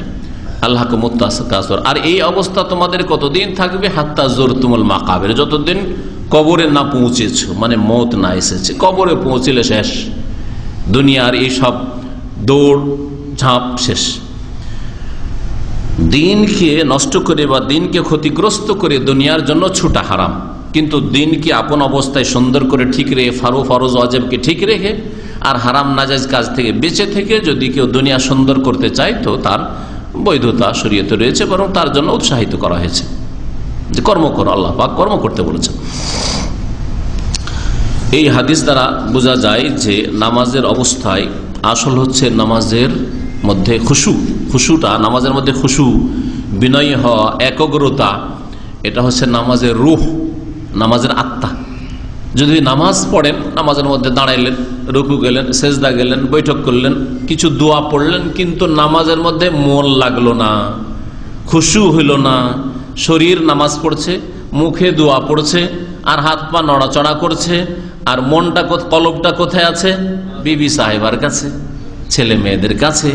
আল্লাহকে মুত্তাসর আর এই অবস্থা তোমাদের কতদিন থাকবে? হাত্তা জোর তুমুল মাকাবের। যতদিন কবরে না পৌঁছেছ মানে মত না এসেছে, কবরে পৌঁছলে শেষ। দুনিয়ার এইসব দৌড়, ঝাঁপ শেষ। দিনকে নষ্ট করে বা দিনকে ক্ষতিগ্রস্ত করে দুনিয়ার জন্য ছুটা হারাম। কিন্তু দিনকে আপন অবস্থায় সুন্দর করে ঠিক রেখে, ফারু ফরজ, অজেবকে ঠিক রেখে আর হারাম নাজাজ কাজ থেকে বেঁচে থেকে যদি কেউ দুনিয়া সুন্দর করতে চায় তো তার বৈধতা শরীয়তে রয়েছে বরং তার জন্য উৎসাহিত করা হয়েছে। যে কর্ম করো, আল্লাহ পাক কর্ম করতে বলেছেন। এই হাদিস দ্বারা বোঝা যায় যে নামাজের অবস্থায় আসল হচ্ছে নামাজের মধ্যে খুশু। খুশুটা নামাজের মধ্যে খুশু, বিনয়ী হওয়া, একগ্রতা, এটা হচ্ছে নামাজের রুহ, নামাজের আত্মা। যদি নামাজ পড়েন, নামাজের মধ্যে দাঁড়াইলেন, রুকু গেলেন, সেজদা গেলেন, বৈঠক করলেন, কিছু দোয়া পড়লেন, কিন্তু নামাজের মধ্যে মন লাগল না, খুশু হইল না, শরীর নামাজ পড়ছে, মুখে দোয়া পড়ছে, আর হাত পা নড়াচড়া করছে আর মনটা কলবটা কোথায় আছে? বিবি সাহেবার কাছে, ছেলে মেয়েদের কাছে,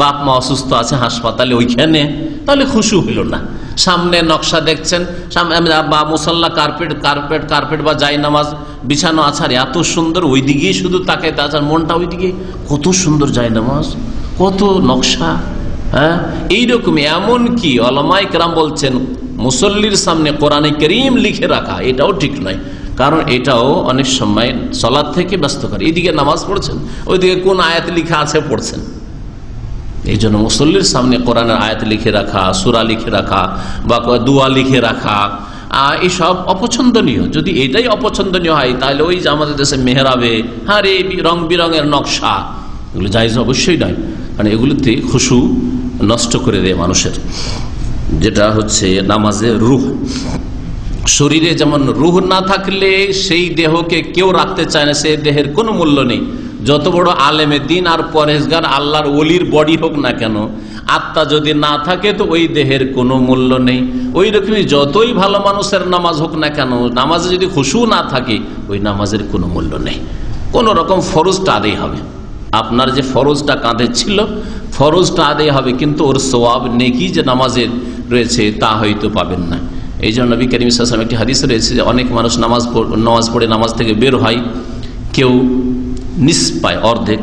বাপ মা অসুস্থ আছে হাসপাতালে ওইখানে। তাহলে খুশু হইল না। সামনে নকশা দেখছেন বা মুসল্লা কার্পেট কার্পেট কার্পেট বা যাই নামাজ বিছানো আছে আর এত সুন্দর ওই দিকেই শুধু তাকে আছে, আর মনটা ওইদিকে, কত সুন্দর যায় নামাজ কত নকশা হ্যাঁ? এইরকম এমন কি অলমাই কেরাম বলছেন, মুসল্লির সামনে কোরআনে করিম লিখে রাখা, এটাও ঠিক নয়। কারণ এটাও অনেক সময় সলাদ থেকে ব্যস্ত করে। এইদিকে নামাজ পড়ছেন, ওইদিকে কোন আয়াত লিখা আছে পড়ছেন। এই জন্য মুসল্লির সামনে কোরআনের আয়াত লিখে রাখা, সুরা লিখে রাখা বা দুয়া লিখে রাখা এসব অপছন্দনীয়। যদি এটাই অপছন্দনীয় হয়, তাহলে ওই যে আমাদের দেশে মেহরাবে হ্যাঁ রে রং বিরঙের নকশা, এগুলো জায়জ অবশ্যই নয়। কারণ এগুলিতে খুশু নষ্ট করে দেয় মানুষের। যেটা হচ্ছে নামাজের রুহ। শরীরে যেমন রুহ না থাকলে সেই দেহকে কেউ রাখতে চায় না সেই দেহের কোনো মূল্য নেই। যত বড় আলেমে দিন আর পরেশগার আল্লাহর অলির বডি হোক না কেন, আত্মা যদি না থাকে তো ওই দেহের কোনো মূল্য নেই। ওই রকমই যতই ভালো মানুষের নামাজ হোক না কেন, নামাজে যদি খুশু না থাকে, ওই নামাজের কোনো মূল্য নেই। কোন রকম ফরজটা আদেই হবে। আপনার যে ফরজটা কাঁধে ছিল, ফরজটা আদেই হবে, কিন্তু ওর সোয়াব নেকি যে নামাজের রয়েছে তা হয়তো পাবেন না। এই জন্য নবী করিম ইসলাম একটি হাদিস রয়েছে যে অনেক মানুষ নামাজ নামাজ পড়ে নামাজ থেকে বের হয়, কেউ নিস পায় অর্ধেক,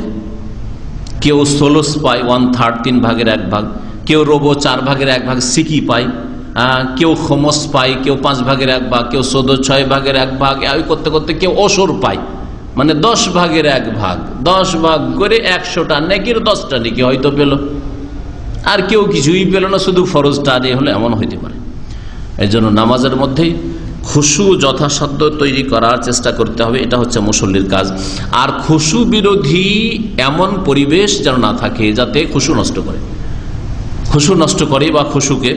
কেউ ষোলোস পায় ওয়ান থার্ড তিন ভাগের এক ভাগ, কেউ রোবো চার ভাগের এক ভাগ, সিকি পায় কেউ খমস পায়, কেউ পাঁচ ভাগের এক ভাগ, কেউ চোদ্দ, ছয় ভাগের এক ভাগ, এই করতে করতে কেউ ওসর পায় মানে দশ ভাগের এক ভাগ, দশ ভাগ করে একশোটা, নেকির দশটা নেকি হয়তো পেল, আর কেউ কিছুই পেল না, শুধু ফরজটা আদায় হলে এমন হইতে পারে। এই জন্য নামাজের মধ্যেই খুশু যথাসাধ্য তৈরি করার চেষ্টা করতে হবে এটা হচ্ছে মুসল্লির কাজ। আর খুশু বিরোধী এমন পরিবেশ যেন না থাকে যাতে খুশু নষ্ট করে। খুশু নষ্ট করে বা খুশুকে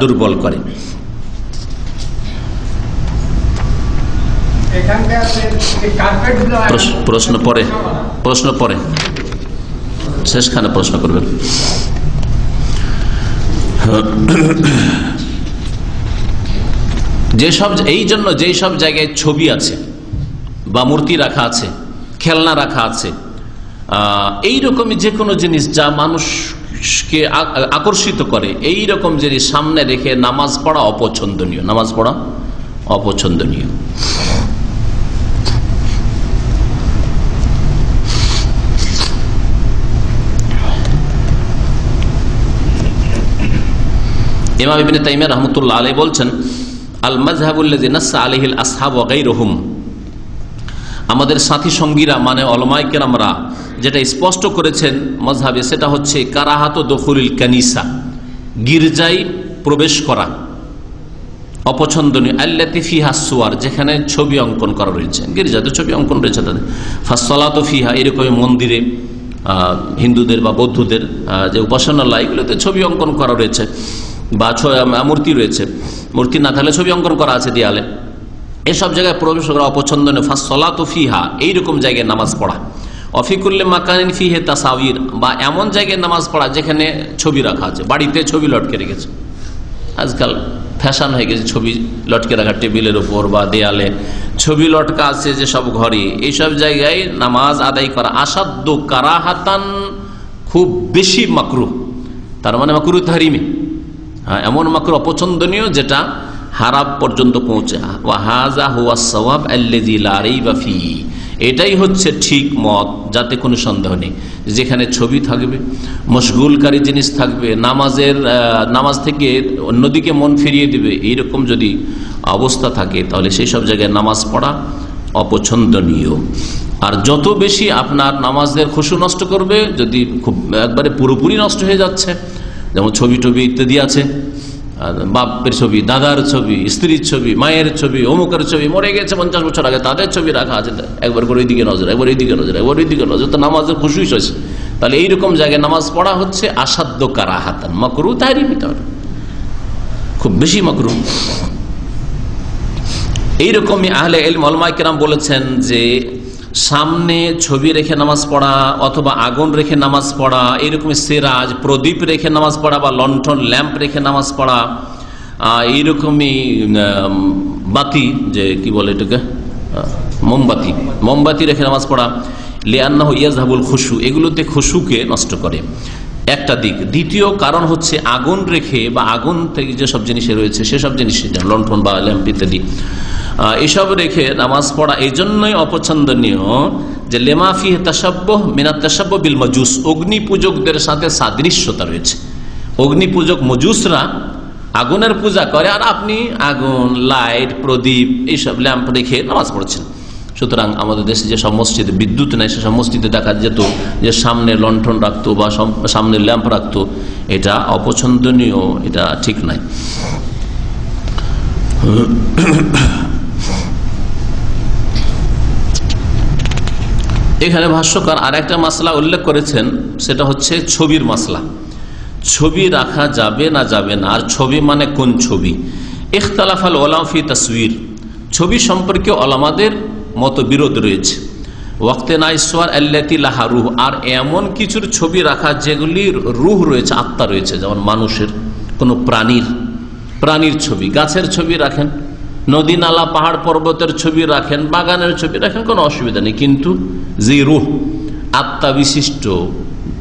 দুর্বল করে। প্রশ্ন পরে প্রশ্ন পরে শেষখানে প্রশ্ন করবেন। যেসব এই জন্য যেই সব জায়গায় ছবি আছে, বা মূর্তি রাখা আছে, খেলনা রাখা আছে এই রকমই যে কোনো জিনিস যা মানুষকে আকর্ষিত করে এই রকম জিনিস সামনে রেখে নামাজ পড়া অপছন্দনীয়। নামাজ পড়া অপছন্দনীয়। ইমাম ইবিন তাইমিয়া রহমতুল্লাহ আলাই বলছেন আল মাজহাবুল্লাজি নাসা আলহিল আসহাব রহুম আমাদের সাথী সঙ্গীরা মানে অলমাই কেরামরা, যেটা স্পষ্ট করেছেন মজহাবে সেটা হচ্ছে কারাহাত দখুলিল কানিসা, গির্জায় প্রবেশ করা, অপছন্দনীয়, আল্লাতি ফিহা সুয়ার, যেখানে ছবি অঙ্কন করা রয়েছে, গির্জাতে ছবি অঙ্কন রয়েছে তাদের। ফাসলাত ফিহা এরকম মন্দিরে হিন্দুদের বা বৌদ্ধদের যে উপাসনালয়, এগুলোতে ছবি অঙ্কন করা রয়েছে। বা মূর্তি রয়েছে। মূর্তি না থাকলে ছবি অঙ্কন করা আছে দেয়ালে। এসব জায়গায় প্রবেশ করা অপছন্দনীয়। ফাসলাত ফিহা, এইরকম জায়গায় নামাজ পড়া। অফিকুল্লে মাকানিন ফিহে তাসাবির বা এমন জায়গায় নামাজ পড়া যেখানে ছবি রাখা আছে। বাড়িতে ছবি লটকে রেখেছে। আজকাল ফ্যাশন হয়ে গেছে, ছবি লটকে রাখা টেবিলের উপর বা দেয়ালে। ছবি লটকা আছে যে সব ঘরে। এইসব জায়গায় নামাজ আদায় করা আসাধ্য কারাহাতান খুব বেশি মাকরু। তার মানে মাকরু তাহারিমে। এমন মাকরু অপছন্দনীয় যেটা হারাপ পর্যন্ত পৌঁছে। ওয়াহাজা হুয়া ফি। এটাই হচ্ছে ঠিক মত, যাতে কোনো সন্দেহ নেই। যেখানে ছবি থাকবে, মশগুলকারী জিনিস থাকবে, নামাজের নামাজ থেকে অন্যদিকে মন ফিরিয়ে দিবে, এইরকম যদি অবস্থা থাকে, তাহলে সেই সব জায়গায় নামাজ পড়া অপছন্দনীয়। আর যত বেশি আপনার নামাজের খুশু নষ্ট করবে, যদি খুব একবারে পুরোপুরি নষ্ট হয়ে যাচ্ছে যেমন ছবি টবি ইত্যাদি আছে। বাপের ছবি, দাদার ছবি, স্ত্রীর ছবি, মায়ের ছবি, অমুকের ছবি, মরে গেছে পঞ্চাশ বছর আগে, তাদের ছবি রাখা আছে। একবার করে ওইদিকে নজর, একবার ওইদিকে নজর, একবার ওইদিকে নজর, তো নামাজের খুশুই হয়েছে। তাহলে এইরকম জায়গায় নামাজ পড়া হচ্ছে আসাধ্য কারা হাতান মকরু তাহারি ভিতর। খুব বেশি মকরু। এইরকমই আহলে এল মলমাইকেরাম বলেছেন যে সামনে ছবি রেখে নামাজ পড়া অথবা আগুন রেখে নামাজ পড়া এইরকম সেরাজ, প্রদীপ রেখে নামাজ পড়া বা লণ্ঠন, ল্যাম্প রেখে নামাজ পড়া এইরকমই বাতি, যে কি বলে এটাকে? মোমবাতি মোমবাতি রেখে নামাজ পড়া। লিয়ান্না ইয়াজহাবুল খুশু, এগুলোতে খুশুকে নষ্ট করে। একটা দিক। দ্বিতীয় কারণ হচ্ছে আগুন রেখে বা আগুন থেকে যেসব জিনিসে রয়েছে, সেসব জিনিস লণ্ঠন বা ল্যাম্প ইত্যাদি। এসব রেখে নামাজ পড়া এই জন্যই অপছন্দনীয় যে লেমাফি তাসাব্য মিনাত তাসাব্য বিল মজুস। অগ্নি পূজকদের সাথে সাদৃশ্যতা রয়েছে। অগ্নি পূজক মজুসরা আগুনের পূজা করে আর আপনি আগুন, লাইট, প্রদীপ এইসব ল্যাম্প রেখে নামাজ পড়ছেন। সুতরাং আমাদের দেশে যেসব মসজিদে বিদ্যুৎ নেই সেসব মসজিদে দেখা যেত যে সামনে লণ্ঠন রাখতো বা সামনে ল্যাম্প রাখতো। এটা অপছন্দনীয়, এটা ঠিক নাই। এখানে ভাষ্যকার আর একটা মাসলা উল্লেখ করেছেন, সেটা হচ্ছে ছবির মাসলা। ছবি রাখা যাবে না যাবে না, আর ছবি মানে কোন ছবি? ইখতালাফাল ওলাফি তসবির। ছবি সম্পর্কে ওলামাদের মত বিরোধ রয়েছে। ওয়াক্তে না ঈশ্বর আল্লাতি লাহা রুহ, আর এমন কিছুর ছবি রাখা যেগুলির রুহ রয়েছে, আত্মা রয়েছে, যেমন মানুষের কোনো প্রাণীর প্রাণীর ছবি, গাছের ছবি রাখেন। নদী নালা পাহাড় পর্বতের ছবি রাখেন, বাগানের ছবি রাখেন, কোনো অসুবিধা নেই। কিন্তু যে রুহ, আত্মা বিশিষ্ট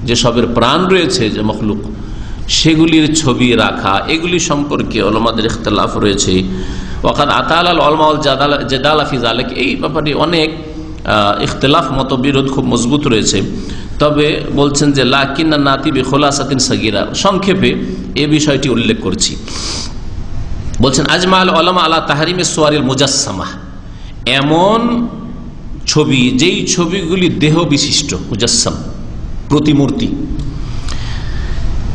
যেসবের প্রাণ রয়েছে, যে মখলুক, সেগুলির ছবি রাখা, এগুলি সম্পর্কে অলমাদের ইখতলাফ রয়েছে। ওখান আতাল আল অলমাউল জেদাল হাফিজ আলেক এই ব্যাপারে অনেক ইখতলাফ, মতবিরোধ খুব মজবুত রয়েছে। তবে বলছেন যে, লাকিন্না নাতিবি খোলাসাতিন সাগিরা, সংক্ষেপে এ বিষয়টি উল্লেখ করছি। বলছেন আজমাল আলম আলা তাহারিমে সোয়ারিল মুজাসসামা এমন ছবি যেই ছবিগুলি দেহ বিশিষ্ট মুজাসসাম প্রতিমূর্তি।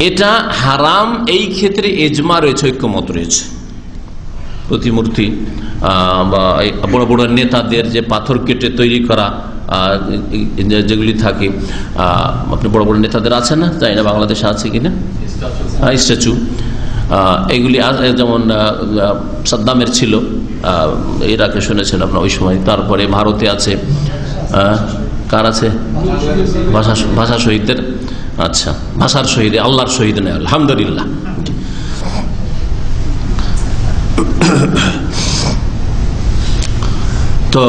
এটা হারাম এই ক্ষেত্রে এজমা রয়েছে ঐক্যমত রয়েছে। প্রতিমূর্তি বা বড় বড় নেতাদের যে পাথর কেটে তৈরি করা যেগুলি থাকে আপনি বড় বড় নেতাদের আছে না? জানি না বাংলাদেশে আছে কিনা? স্ট্যাচু। এগুলি যেমন সাদ্দামের ছিল ইরাকে শুনেছেন আপনার ওই সময়, তারপরে ভারতে আছে কার আছে? ভাষা ভাষা শহীদদের আচ্ছা ভাষার শহীদ, আল্লাহর শহীদ নেই আলহামদুলিল্লাহ। তো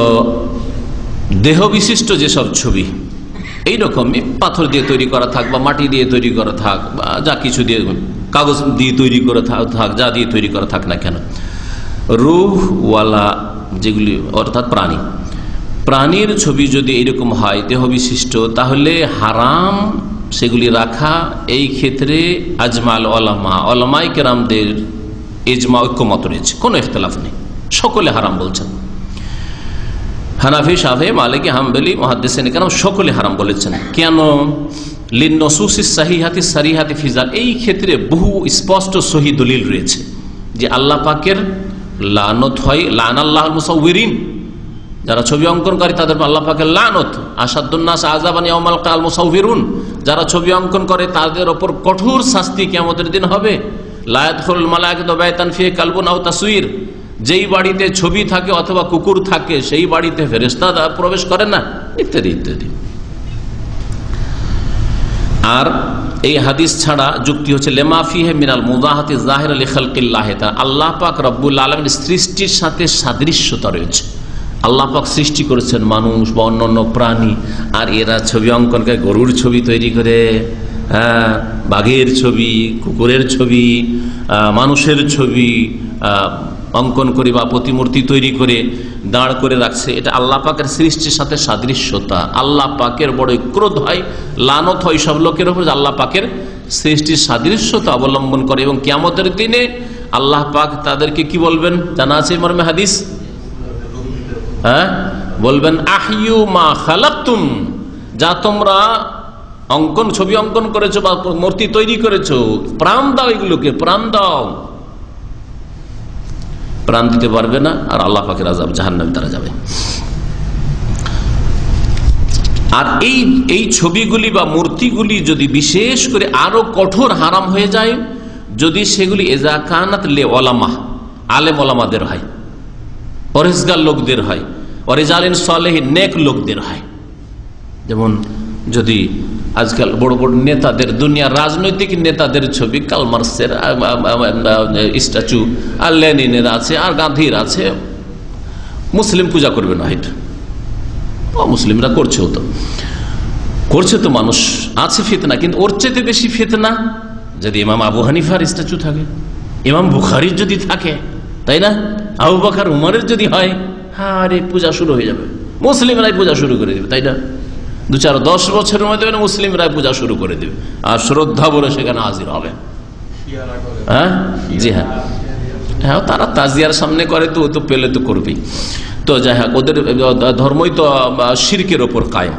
দেহ বিশিষ্ট যেসব ছবি, এইরকমই, পাথর দিয়ে তৈরি করা থাক বা মাটি দিয়ে তৈরি করা থাক বা যা কিছু দিয়ে কাগজ দিয়ে তৈরি করা থাক, যা দিয়ে তৈরি করা থাক না কেন? রুহওয়ালা যেগুলি, অর্থাৎ প্রাণী। প্রাণীর ছবি যদি এরকম হয়, দেহ বিশিষ্ট, তাহলে হারাম সেগুলি রাখা এই ক্ষেত্রে আজমাল ওলামা, ওলামাই কেরামদের এজমা ঐক্যমত রয়েছে। কোনো ইখতলাফ নেই। সকলে হারাম বলছেন। হানাফি, সাফে, মালিকি, হামবেলি, মহাদ্দেসেন কেন সকলে হারাম বলেছেন। কেন? সারিহাতি ফিজাল, এই ক্ষেত্রে বহু স্পষ্ট দলিল রয়েছে যে আল্লাহ পাকের লানত হয় যারা ছবি অঙ্কনকারী, তাদের আল্লাহ পাকের লানত। আসাদুন্নাস আজাবানি অমাল যারা ছবি অঙ্কন করে, তাদের ওপর কঠোর শাস্তি কেমতের দিন হবে। লায়াত মালায়ক দবায়তান ফিয়ে কালবুন আও তাসুইর যেই বাড়িতে ছবি থাকে অথবা কুকুর থাকে, সেই বাড়িতে ফেরেস্তা প্রবেশ করে না, ইত্যাদি ইত্যাদি। আর এই হাদিস ছাড়া যুক্তি হচ্ছে লেমাফি হে মিনাল মুদাহাতি জাহির আলী খালকিল্লাহে তা আল্লাহ পাক রব্বুল আলমের সৃষ্টির সাথে সাদৃশ্যতা রয়েছে। আল্লাহ পাক সৃষ্টি করেছেন মানুষ বা অন্যান্য প্রাণী আর এরা ছবি অঙ্কন করে গরুর ছবি তৈরি করে হ্যাঁ, বাঘের ছবি কুকুরের ছবি মানুষের ছবি অঙ্কন করে বা প্রতিমূর্তি তৈরি করে দাঁড় করে রাখছে, এটা আল্লাহ পাকের সৃষ্টির সাথে সাদৃশ্যতা। আল্লাহ পাকের বড় ক্রোধ হয়, লানত হয় সব লোকের উপর আল্লাহ পাকের সৃষ্টির সাদৃশ্যতা অবলম্বন করে। এবং কিয়ামতের দিনে আল্লাহ পাক তাদেরকে কি বলবেন? জানা আছে মর্মে হাদিস? হ্যাঁ? বলবেন আহিউ মা খালাক্তুম যা তোমরা অঙ্কন, ছবি অঙ্কন করেছ বা মূর্তি তৈরি করেছ, প্রাণ দাও এগুলোকে, প্রাণ দাও। প্রাণ দিতে পারবে না, আর আল্লাহ পাকের আজাব জাহান্নামে তারা যাবে। আর এই এই ছবিগুলি বা মূর্তিগুলি যদি বিশেষ করে আরও কঠোর হারাম হয়ে যায়, যদি সেগুলি এজা কানাত লে ওলামা, আলেম ওলামাদের হয় পরেজগার লোকদের হয়, অরেজালিন সালেহ নেক লোকদের হয়। যেমন যদি আজকাল বড় বড় নেতাদের, দুনিয়ার রাজনৈতিক নেতাদের ছবি কালমার্সের স্ট্যাচু, আর লেনিনের আছে, আর গান্ধীর আছে। মুসলিম পূজা করবে না হয়তো মুসলিমরা করছেও তো। করছে তো মানুষ, আছে ফিতনা, কিন্তু ওর চেয়ে বেশি ফিতনা যদি ইমাম আবু হানিফার স্ট্যাচু থাকে, ইমাম বুখারির যদি থাকে, তাই না? আবু বাকার, উমারের যদি হয় হ্যাঁ আরে পূজা শুরু হয়ে যাবে। মুসলিমরাই পূজা শুরু করে দেবে, তাই না? দু চার দশ বছরের মধ্যে মুসলিমরাই পূজা শুরু করে দেবে। আর শ্রদ্ধা বলে সেখানে হাজির হবে। হ্যাঁ? জি হ্যাঁ। হ্যাঁ তারা তাজিয়ার সামনে করে তো তো পেলে তো করবি তো যাই হোক, ওদের, ধর্মই তো শির্কের ওপর কায়েম।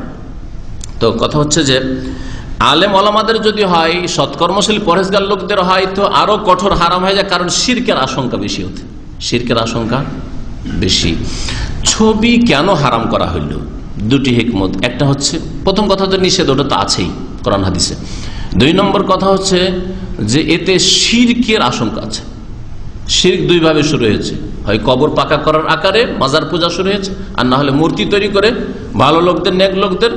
তো কথা হচ্ছে যে, আলেম আলামাদের যদি হয়, সৎকর্মশীল পরেশগার লোকদের হয়, তো আরও কঠোর হারাম হয়ে যায়, কারণ শির্কের আশঙ্কা বেশি হতে শির্কের আশঙ্কা বেশি। ছবি কেন হারাম করা হইল? দুটি হিকমত। একটা হচ্ছে, প্রথম কথা তো নিষেধ, ওটা তো আছেই কোরআন হাদিসে। দুই নম্বর কথা হচ্ছে যে এতে শির্কের আশঙ্কা আছে। শির্ক দুইভাবে শুরু হয়েছে। হয় কবর পাকা করার আকারে মাজার পূজা শুরু হয়েছে, আর না হলে মূর্তি তৈরি করে ভালো লোকদের, নেক লোকদের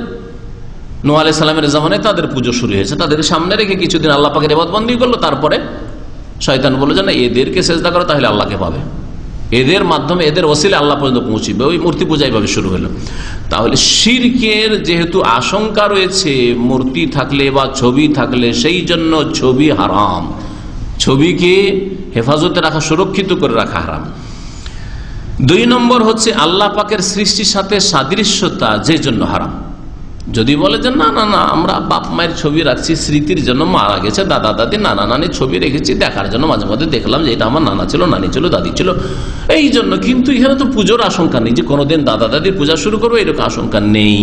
নোয়া আলাই সালামের জামানে তাদের পুজো শুরু হয়েছে। তাদের সামনে রেখে কিছুদিন আল্লাহ পাকে পাকের এবাদবন্দি করল, তারপরে শয়তান বলল যে, না, এদেরকে চেষ্টা করো, তাহলে আল্লাহকে পাবে। এদের মাধ্যমে এদের ওসিলে আল্লাহ পর্যন্ত পৌঁছিবে। ওই মূর্তি পূজা এইভাবে শুরু হলো। তাহলে শিরকের যেহেতু আশঙ্কা রয়েছে, মূর্তি থাকলে বা ছবি থাকলে সেই জন্য ছবি হারাম। ছবিকে হেফাজতে রাখা, সুরক্ষিত করে রাখা হারাম। দুই নম্বর হচ্ছে আল্লাহ পাকের সৃষ্টির সাথে সাদৃশ্যতা যে জন্য হারাম। যদি বলে যে, না না না, আমরা বাপ মায়ের ছবি রাখছি, স্মৃতির জন্য মারা গেছে দাদা, দাদি, নানা নানির ছবি রেখেছি, দেখার জন্য মাঝে মাঝে দেখলাম যে এটা আমার নানা ছিল, নানি ছিল, দাদি ছিল। এই জন্য কিন্তু এখানে তো পুজোর আশঙ্কা নেই যে কোনোদিন দাদা দাদির পূজা শুরু করব, এরকম আশঙ্কা নেই।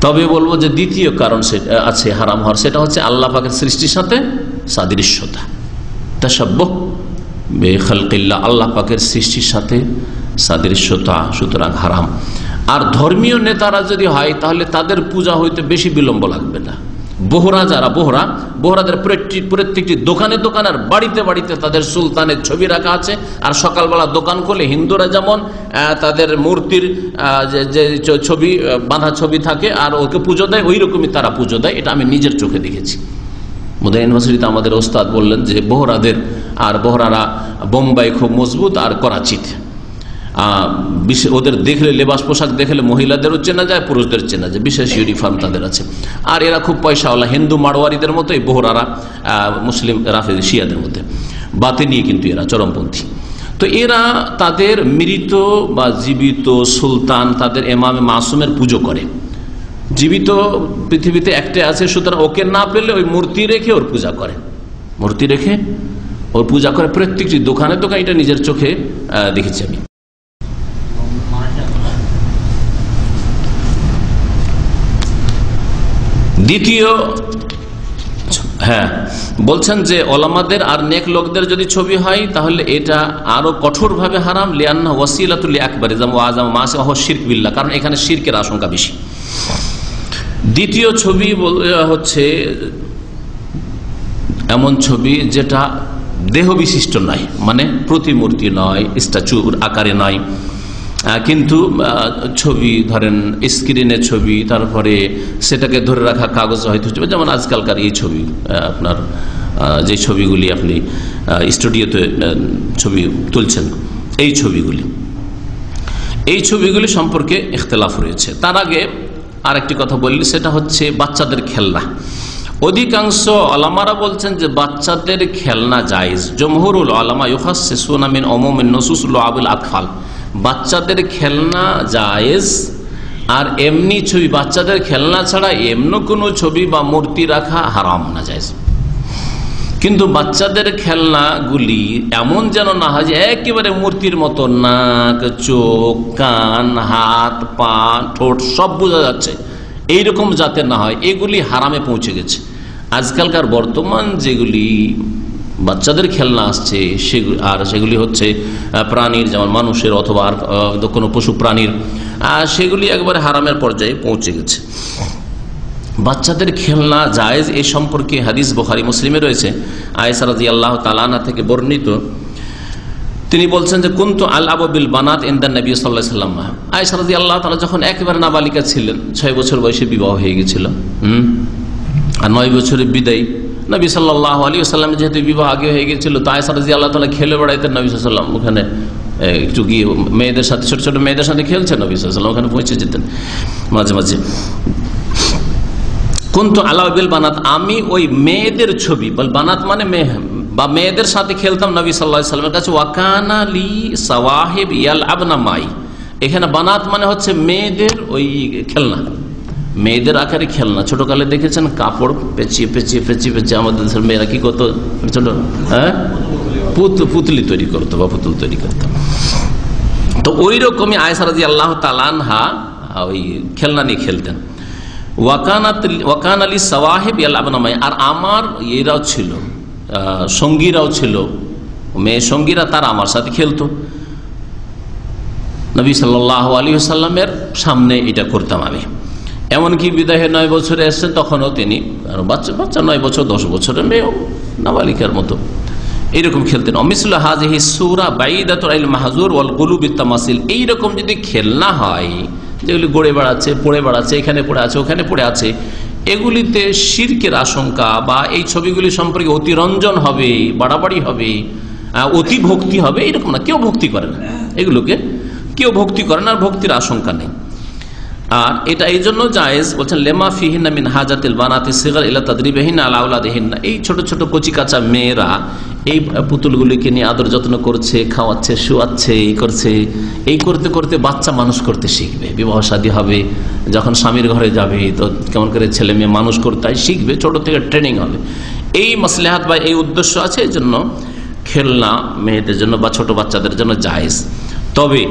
তবে বলব যে দ্বিতীয় কারণ আছে, হারাম হওয়ার, সেটা হচ্ছে আল্লাহ পাকের সৃষ্টির সাথে সাদৃশ্যতা। তাসাব্য বেখালকিল্লা আল্লাহ পাকের সৃষ্টির সাথে সাদৃশ্যতা, সুতরাং হারাম। আর ধর্মীয় নেতারা যদি হয়, তাহলে তাদের পূজা হইতে বেশি বিলম্ব লাগবে না। বোহরা যারা, বোহরা, বোহরাদের প্রত্যেকটি দোকানে দোকানে আর বাড়িতে বাড়িতে তাদের সুলতানের ছবি রাখা আছে। আর সকালবেলা দোকান করলে হিন্দুরা যেমন তাদের মূর্তির যে- ছবি বাঁধা ছবি থাকে আর ওকে পুজো দেয় ওই রকমই তারা পুজো দেয়। এটা আমি নিজের চোখে দেখেছি। মুদা ইউনিভার্সিটিতে আমাদের ওস্তাদ বললেন যে, বোহরাদের আর বোহরারা বোম্বাই খুব মজবুত আর করাচিতে। ওদের দেখলে, লেবাস পোশাক দেখলে মহিলাদেরও চেনা যায়, পুরুষদের চেনা যায়। বিশেষ ইউনিফর্ম তাদের আছে। আর এরা খুব পয়সাওয়ালা, হিন্দু মারোয়ারিদের মতোই, বোহরারা মুসলিম, রাফেজ, শিয়াদের মধ্যে। বাতে নিয়ে কিন্তু এরা চরমপন্থী। তো এরা তাদের মৃত বা জীবিত সুলতান, তাদের এমামে মাসুমের পুজো করে। জীবিত পৃথিবীতে একটা আছে, সুতরাং ওকে না পেলে ওই মূর্তি রেখে ওর পূজা করে। মূর্তি রেখে ওর পূজা করে। প্রত্যেকটি দোকানে দোকান এটা নিজের চোখে দেখেছি আমি। দ্বিতীয় হ্যাঁ বলছেন যে ওলামাদের আর নেক লোকদের যদি ছবি হয়, তাহলে এটা আরও কঠোরভাবে হারাম, লিয়ান্না ওয়াসিলাতুল আকবর শির্ক কারণ এখানে শিরকের আশঙ্কা বেশি। দ্বিতীয় ছবি হচ্ছে এমন ছবি যেটা দেহ বিশিষ্ট নয় মানে প্রতিমূর্তি নয়, স্ট্যাচুর আকারে নয়। কিন্তু ছবি, ধরেন স্ক্রিনে ছবি, তারপরে সেটাকে ধরে রাখা কাগজ হয়তো যেমন আজকালকার এই ছবি আপনার যে ছবিগুলি আপনি স্টুডিওতে ছবি তুলছেন, এই ছবিগুলি। এই ছবিগুলি সম্পর্কে ইখতলাফ রয়েছে। তার আগে আর একটি কথা বললি, সেটা হচ্ছে বাচ্চাদের খেলনা। অধিকাংশ আলামারা বলছেন যে বাচ্চাদের খেলনা জায়েজ। জমহুরুল আলামা ইউহাসে সুনামিন অমমিন নসুসুল আবুল আতফাল। বাচ্চাদের খেলনা জায়েজ, আর এমনি ছবি বাচ্চাদের খেলনা ছাড়া এমন কোনো ছবি বা মূর্তি রাখা হারাম, না জায়েজ। কিন্তু বাচ্চাদের খেলনাগুলি এমন যেন না হয় যে একেবারে মূর্তির মতো, নাক, চোখ, কান, হাত, পা, ঠোঁট, সব বোঝা যাচ্ছে। এইরকম যাতে না হয়, এগুলি হারামে পৌঁছে গেছে। আজকালকার বর্তমান যেগুলি বাচ্চাদের খেলনা আসছে আর সেগুলি হচ্ছে প্রাণীর, যেমন মানুষের অথবা আর কোনো পশু প্রাণীর আর সেগুলি একবারে হারামের পর্যায়ে পৌঁছে গেছে। বাচ্চাদের খেলনা জায়েজ এ সম্পর্কে হাদিস বোখারি, মুসলিমে রয়েছে। আয়েসা রাজি আল্লাহ তালানা থেকে বর্ণিত। তিনি বলছেন যে, কুন্তু আল বানাত ইন্দান নবী সাল্লাহ সাল্লাম। আয়েসা রাজি আল্লাহ তালা যখন একেবারে নাবালিকা ছিলেন, ছয় বছর বয়সে বিবাহ হয়ে গেছিল। হুম? আর নয় বছরের বিদায় নবী সাল্লাহ আলী সাল্লাম যেহেতু বিবাহ আগে হয়ে গেছিল, তো আয়েসা রাজি আল্লাহ তালা খেলে বেড়াইতেন নবী সাল্লাম ওখানে একটু গিয়ে মেয়েদের সাথে, ছোট ছোট মেয়েদের সাথে খেলছেন নবী সাল্লাম ওখানে পৌঁছে যেতেন মাঝে মাঝে। কিন্তু আলাবিল বানাত, আমি ওই মেয়েদের ছবি, বল বানাত মানে মেয়ে, বা মেয়েদের সাথে খেলতাম নবী সাল্লাহ সাল্লামের কাছে ওয়াকানালি সাওয়াহেব ইয়াল আবনা মাই। এখানে বানাত মানে হচ্ছে মেয়েদের ওই খেলনা। মেয়েদের আকারে খেলনা। ছোটকালে দেখেছেন? কাপড় পেঁচিয়ে পেঁচিয়ে পেঁচিয়ে পেঁচিয়ে আমাদের দেশের মেয়েরা কি করতো? ছোট হ্যাঁ? পুত, পুতলি তৈরি করতো বা পুতুল তৈরি করতো। তো ওই রকমই আয়সারাজি আল্লাহ তালানহা ওই খেলনা নিয়ে খেলতেন। ওয়াকান আলী সাওয়াহেব আল্লাহনামাই আর আমার এরাও ছিল সঙ্গীরাও ছিল। মেয়ে সঙ্গীরা তারা আমার সাথে খেলতো। নবী সাল্লাহ আলী সাল্লামের সামনে এটা করতাম আমি। এমনকি বিদায়ে নয় বছরে এসছেন তখনও তিনি বাচ্চা বাচ্চা নয় বছর, দশ বছরের মেয়েও নাবালিকার মতো। এইরকম খেলতেন। অমিসুল হাজহি সুরা বাইদাতুল মাহাজুর ওয়াল গুলুব তামাসিল। এইরকম যদি খেলনা হয়, যেগুলি গড়ে বেড়াচ্ছে, পড়ে বেড়াচ্ছে, এখানে পড়ে আছে, ওখানে পড়ে আছে, এগুলিতে শিরকের আশঙ্কা বা এই ছবিগুলি সম্পর্কে অতিরঞ্জন হবে, বাড়াবাড়ি হবে অতি ভক্তি হবে, এরকম না। কেউ ভক্তি করে না। এগুলোকে কেউ ভক্তি করে না, আর ভক্তির আশঙ্কা নেই। আর এটা এই জন্য জায়েজ, বলছেন, লেমা ফিহিনা মিন হাজাতিল বানাতি সিগার ইলা তাদরিবেহিন আলাউলাদেহিনা এই ছোট ছোট কচি কাঁচা মেয়েরা এই পুতুলগুলিকে নিয়ে আদর যত্ন করছে, খাওয়াচ্ছে, শুয়াচ্ছে, এই করছে। এই করতে করতে বাচ্চা মানুষ করতে শিখবে। বিবাহ শাদী হবে, যখন স্বামীর ঘরে যাবে, তো কেমন করে ছেলে মেয়ে মানুষ করতে হয় শিখবে, ছোট থেকে ট্রেনিং হবে। এই মাসলেহাত বা এই উদ্দেশ্য আছে, এই জন্য খেলনা মেয়েদের জন্য বা ছোট বাচ্চাদের জন্য জায়েজ। তবে,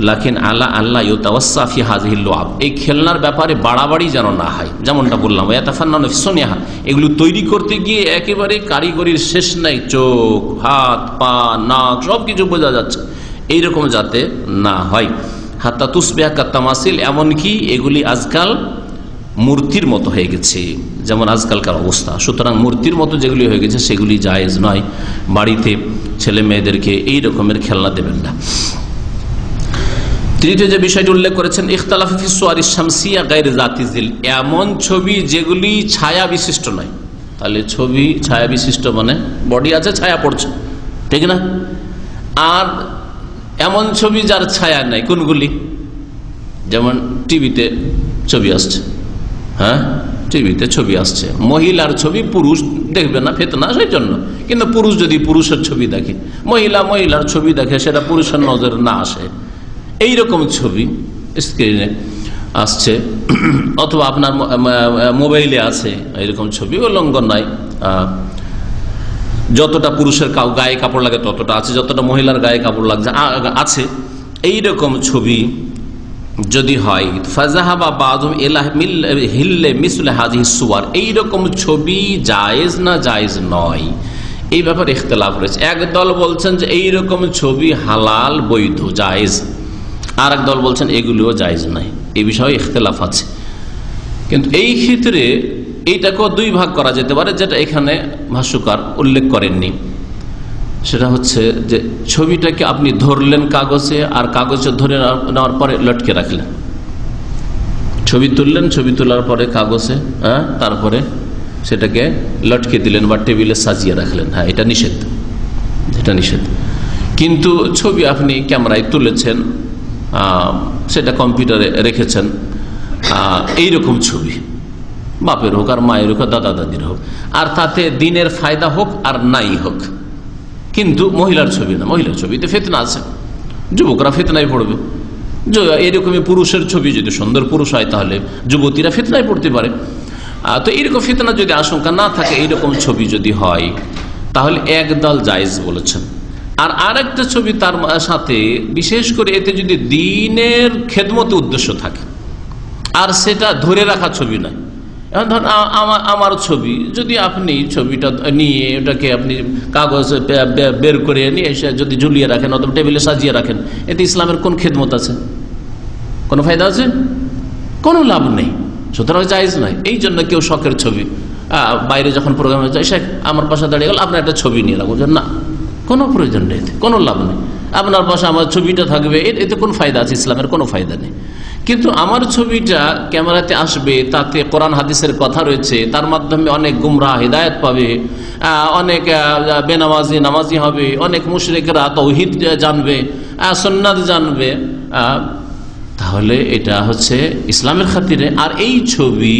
লাকিন আল্লাহ আল্লাহ ইউতাওয়াসাফি হাজহিল আব এই খেলনার ব্যাপারে বাড়াবাড়ি যেন না হয়, যেমনটা বললাম সোনিয়া এগুলো তৈরি করতে গিয়ে একেবারে কারিগরির শেষ নাই, চোখ, হাত, পা, নাক সব কিছু বোঝা যাচ্ছে। এইরকম যাতে না হয়। হাত্তা তুসবেহা কাত্তামাসিল এমনকি এগুলি আজকাল মূর্তির মতো হয়ে গেছে। যেমন আজকালকার অবস্থা। সুতরাং মূর্তির মতো যেগুলি হয়ে গেছে, সেগুলি জায়েজ নয়। বাড়িতে ছেলে মেয়েদেরকে এই রকমের খেলনা দেবেন না। তৃতীয় যে বিষয়টি উল্লেখ করেছেন, ইখতালাফি এমন ছবি যেগুলি ছায়া বিশিষ্ট নয়। তাহলে ছবি ছায়া বিশিষ্ট মানে বডি আছে, ছায়া পড়ছে। ঠিক না? আর এমন ছবি যার ছায়া নাই, কোনগুলি? যেমন টিভিতে ছবি আসছে। হ্যাঁ? টিভিতে ছবি আসছে। মহিলার ছবি পুরুষ দেখবে না, ফেতনা সেই জন্য কিন্তু পুরুষ যদি পুরুষের ছবি দেখে, মহিলা মহিলার ছবি দেখে, সেটা পুরুষের নজর না আসে। এই রকম ছবি স্ক্রিনে আসছে, অথবা আপনার মোবাইলে আছে এরকম ছবি উল্লঙ্ঘন নাই। যতটা পুরুষের গায়ে কাপড় লাগে ততটা আছে, যতটা মহিলার গায়ে কাপড় লাগছে আছে। এই রকম ছবি যদি হয় ফাজাহাবা বাদম হিল্লে মিসলে হাজি সুয়ার। এইরকম ছবি জায়েজ না জায়েজ নয়। এই ব্যাপারে ইখতলাফ রয়েছে। এক দল বলছেন যে এইরকম ছবি হালাল বৈধ, জায়েজ। আর দল বলছেন, এগুলিও জায়জ নাই এই বিষয়ে ইখতলাফ আছে। কিন্তু এই ক্ষেত্রে এইটাকেও দুই ভাগ করা যেতে পারে, যেটা এখানে ভাষ্যকার উল্লেখ করেননি। সেটা হচ্ছে যে, ছবিটাকে আপনি ধরলেন কাগজে আর কাগজে ধরে নেওয়ার পরে লটকে রাখলেন। ছবি তুললেন, ছবি তোলার পরে কাগজে হ্যাঁ তারপরে সেটাকে লটকে দিলেন বা টেবিলে সাজিয়ে রাখলেন। হ্যাঁ এটা নিষেধ। এটা নিষেধ। কিন্তু ছবি আপনি ক্যামেরায় তুলেছেন সেটা কম্পিউটারে রেখেছেন। এই রকম ছবি। বাপের হোক আর মায়ের হোক দাদা দাদির হোক। আর তাতে দিনের ফায়দা হোক আর নাই হোক। কিন্তু মহিলার ছবি না, মহিলার ছবিতে ফেতনা আছে। যুবকরা ফেতনায় পড়বে। এরকমই পুরুষের ছবি যদি সুন্দর পুরুষ হয় তাহলে যুবতীরা ফেতনায় পড়তে পারে। তো এইরকম ফেতনা যদি আশঙ্কা না থাকে, এইরকম ছবি যদি হয়, তাহলে একদল জায়েজ বলেছেন। আর আরেকটা ছবি তার সাথে, বিশেষ করে এতে যদি দিনের খেদমতে উদ্দেশ্য থাকে, আর সেটা ধরে রাখা ছবি নয়। এখন ধর আমার ছবি, যদি আপনি ছবিটা নিয়ে ওটাকে আপনি কাগজ বের করে নিয়ে এসে যদি ঝুলিয়ে রাখেন অথবা টেবিলে সাজিয়ে রাখেন, এতে ইসলামের কোন খেদমত আছে? কোনো ফায়দা আছে? কোনো লাভ নেই। সুতরাং জায়জ নয়। এই জন্য কেউ শখের ছবি বাইরে যখন প্রোগ্রামে যায় সে আমার পাশে দাঁড়িয়ে গেল আপনার একটা ছবি নিয়ে রাখব না। কোনো প্রয়োজন নেই, কোনো লাভ নেই। আপনার পাশে আমার ছবিটা থাকবে এতে কোন ফায়দা আছে? ইসলামের কোনো ফায়দা নেই। কিন্তু আমার ছবিটা ক্যামেরাতে আসবে, তাতে কোরআন হাদিসের কথা রয়েছে, তার মাধ্যমে অনেক গুমরা হৃদায়ত পাবে অনেক বেনামাজি, নামাজি হবে, অনেক মুশরেকরা তৌহিদ জানবে সন্ন্যাদ জানবে তাহলে এটা হচ্ছে ইসলামের খাতিরে। আর এই ছবি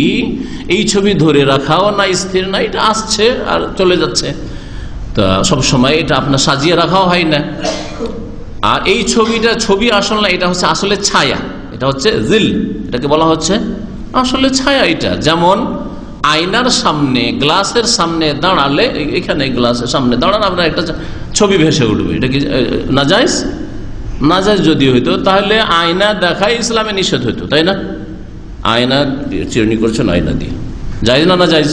এই ছবি ধরে রাখাও না, স্থির না, এটা আসছে আর চলে যাচ্ছে। তা সবসময় এটা আপনার সাজিয়ে রাখাও হয় না। আর এই ছবিটা, ছবি আসল না, এটা হচ্ছে আসলে ছায়া। এটা হচ্ছে জিল। এটাকে বলা হচ্ছে আসলে ছায়া এটা। যেমন আয়নার সামনে, গ্লাসের সামনে দাঁড়ালে এখানে গ্লাসের সামনে দাঁড়ান আপনার একটা ছবি ভেসে উঠবে। এটা কি নাজাইজ? নাজাইজ যদি হইতো, তাহলে আয়না দেখাই ইসলামে নিষেধ হইতো, তাই না? আয়না চিরনি করছেন, আয়না দিয়ে। যাইজ না না যাইজ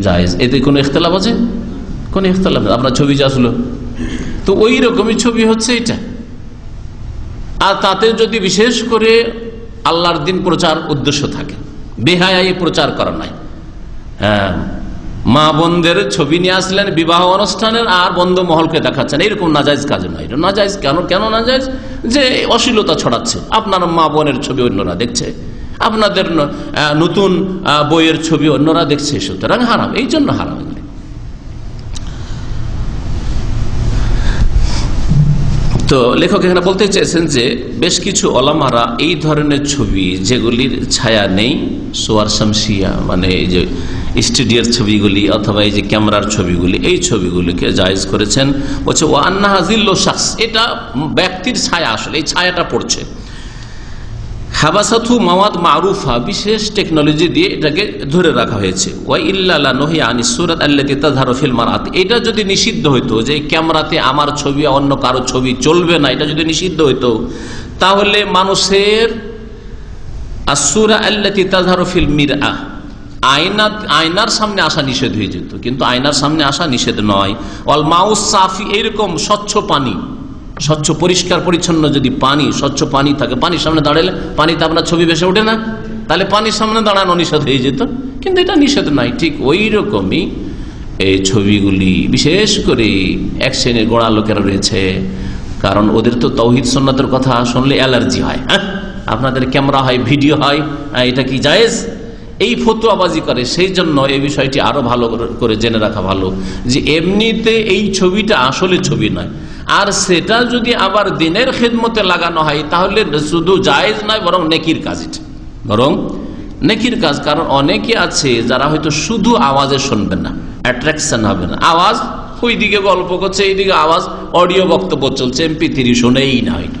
জায়েজ। এতে কোনো ইখতলাফ আছে? কোন ইখতলাফ আপনার ছবি আসলো তো ওই রকমই ছবি হচ্ছে এটা। আর তাতে যদি বিশেষ করে আল্লাহর দিন প্রচার উদ্দেশ্য থাকে বেহায় প্রচার করা নাই হ্যাঁ মা বোনদের ছবি নিয়ে আসলেন, বিবাহ অনুষ্ঠানের, আর বন্ধ মহলকে দেখাচ্ছেন। এরকম নাজাইজ কাজ নয়। এটা নাজাইজ কেন? কেন নাজাইজ যে অশ্লীলতা ছড়াচ্ছে। আপনার মা বোনের ছবি অন্যরা দেখছে। আপনাদের নতুন বইয়ের ছবি অন্যরা দেখছে। সুতরাং হারাম। এই জন্য হারাম। তো লেখক এখানে বলতে চেয়েছেন যে বেশ কিছু অলামারা এই ধরনের ছবি যেগুলির ছায়া নেই, সোয়ার শামসিয়া মানে এই যে স্টুডিওর ছবিগুলি অথবা এই যে ক্যামেরার ছবিগুলি, এই ছবিগুলিকে জায়জ করেছেন। বলছে ও আন্না হাজিল্লো শাস এটা ব্যক্তির ছায়া আসলে, এই ছায়াটা পড়ছে। হাবাসাথু মাওয়াদ মারুফা, বিশেষ টেকনোলজি দিয়ে এটাকে ধরে রাখা হয়েছে। ওয়াই ইল্লা নহি আনি সুরাত আল্লাতি তাজহারফিল মারাত এটা যদি নিষিদ্ধ হইতো যে ক্যামেরাতে আমার ছবি অন্য কারও ছবি চলবে না, এটা যদি নিষিদ্ধ হইতো, তাহলে মানুষের আসুরা আল্লাতি তাজহারফিল মিরআ, আয়না, আয়নার সামনে আসা নিষেধ হয়ে যেত। কিন্তু আয়নার সামনে আসা নিষেধ নয়। অল মাউস সাফি এরকম স্বচ্ছ পানি। স্বচ্ছ পরিষ্কার পরিচ্ছন্ন যদি পানি স্বচ্ছ পানি থাকে পানির সামনে দাঁড়ালে পানিতে আপনার ছবি ভেসে ওঠে না। তাহলে পানির সামনে দাঁড়ানো নিষেধ হয়ে যেত। কিন্তু এটা নিষেধ নাই ঠিক ওই রকমই এই ছবিগুলি বিশেষ করে এক শ্রেণির গোড়া লোকেরা রয়েছে। কারণ ওদের তো তৌহিদ সন্ন্যতের কথা শুনলে অ্যালার্জি হয়। হ্যাঁ? আপনাদের ক্যামেরা হয় ভিডিও হ্যাঁ, এটা কি জায়েজ? এই ফতুয়াবাজি করে, সেই জন্য এই বিষয়টি আরও ভালো করে জেনে রাখা ভালো যে এমনিতে এই ছবিটা আসলে ছবি নয়। আর সেটা যদি আবার দিনের খেদমতে লাগানো হয়, তাহলে শুধু জায়েজ নয়, বরং নেকির কাজ বরং নেকির কাজ, কারণ অনেকে আছে যারা হয়তো শুধু আওয়াজে শুনবেন না অ্যাট্রাকশন হবে না। আওয়াজ, ওইদিকে গল্প করছে, এইদিকে আওয়াজ অডিও বক্তব্য চলছে এমপি তিরি শোনেই না হয়তো।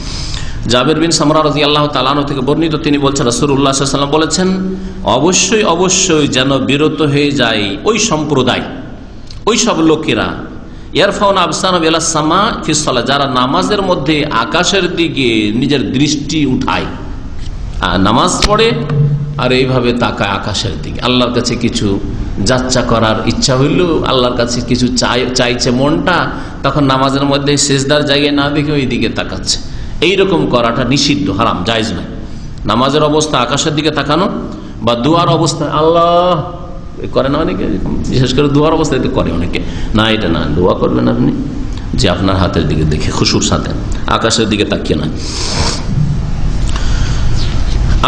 জাবের বিন সামরা রাজি আল্লাহ তালানো থেকে বর্ণিত, তিনি বলছেন রসুল্লাহ সাল্লাম বলেছেন, অবশ্যই অবশ্যই যেন বিরত হয়ে যায় ওই সম্প্রদায়, ওই সব লোকেরা। ইয়ারফাউন আবসান সামা ফিসলা যারা নামাজের মধ্যে আকাশের দিকে নিজের দৃষ্টি উঠায় নামাজ পড়ে আর এইভাবে তাকায় আকাশের দিকে। আল্লাহর কাছে কিছু যাচ্চা করার ইচ্ছা হইল আল্লাহর কাছে কিছু চাই, চাইছে মনটা, তখন নামাজের মধ্যে শেষদার জায়গায় না দেখে ওই দিকে তাকাচ্ছে। এইরকম করাটা নিষিদ্ধ, হারাম, জায়জ না নামাজের অবস্থা আকাশের দিকে তাকানো বা দুয়ার অবস্থা, আল্লাহ করে না অনেকে? বিশেষ করে দুয়ার অবস্থায় করে অনেকে। না, এটা না, দোয়া করবেন আপনি, যে আপনার হাতের দিকে দেখে খুশুর সাথে, আকাশের দিকে তাকিয়ে না।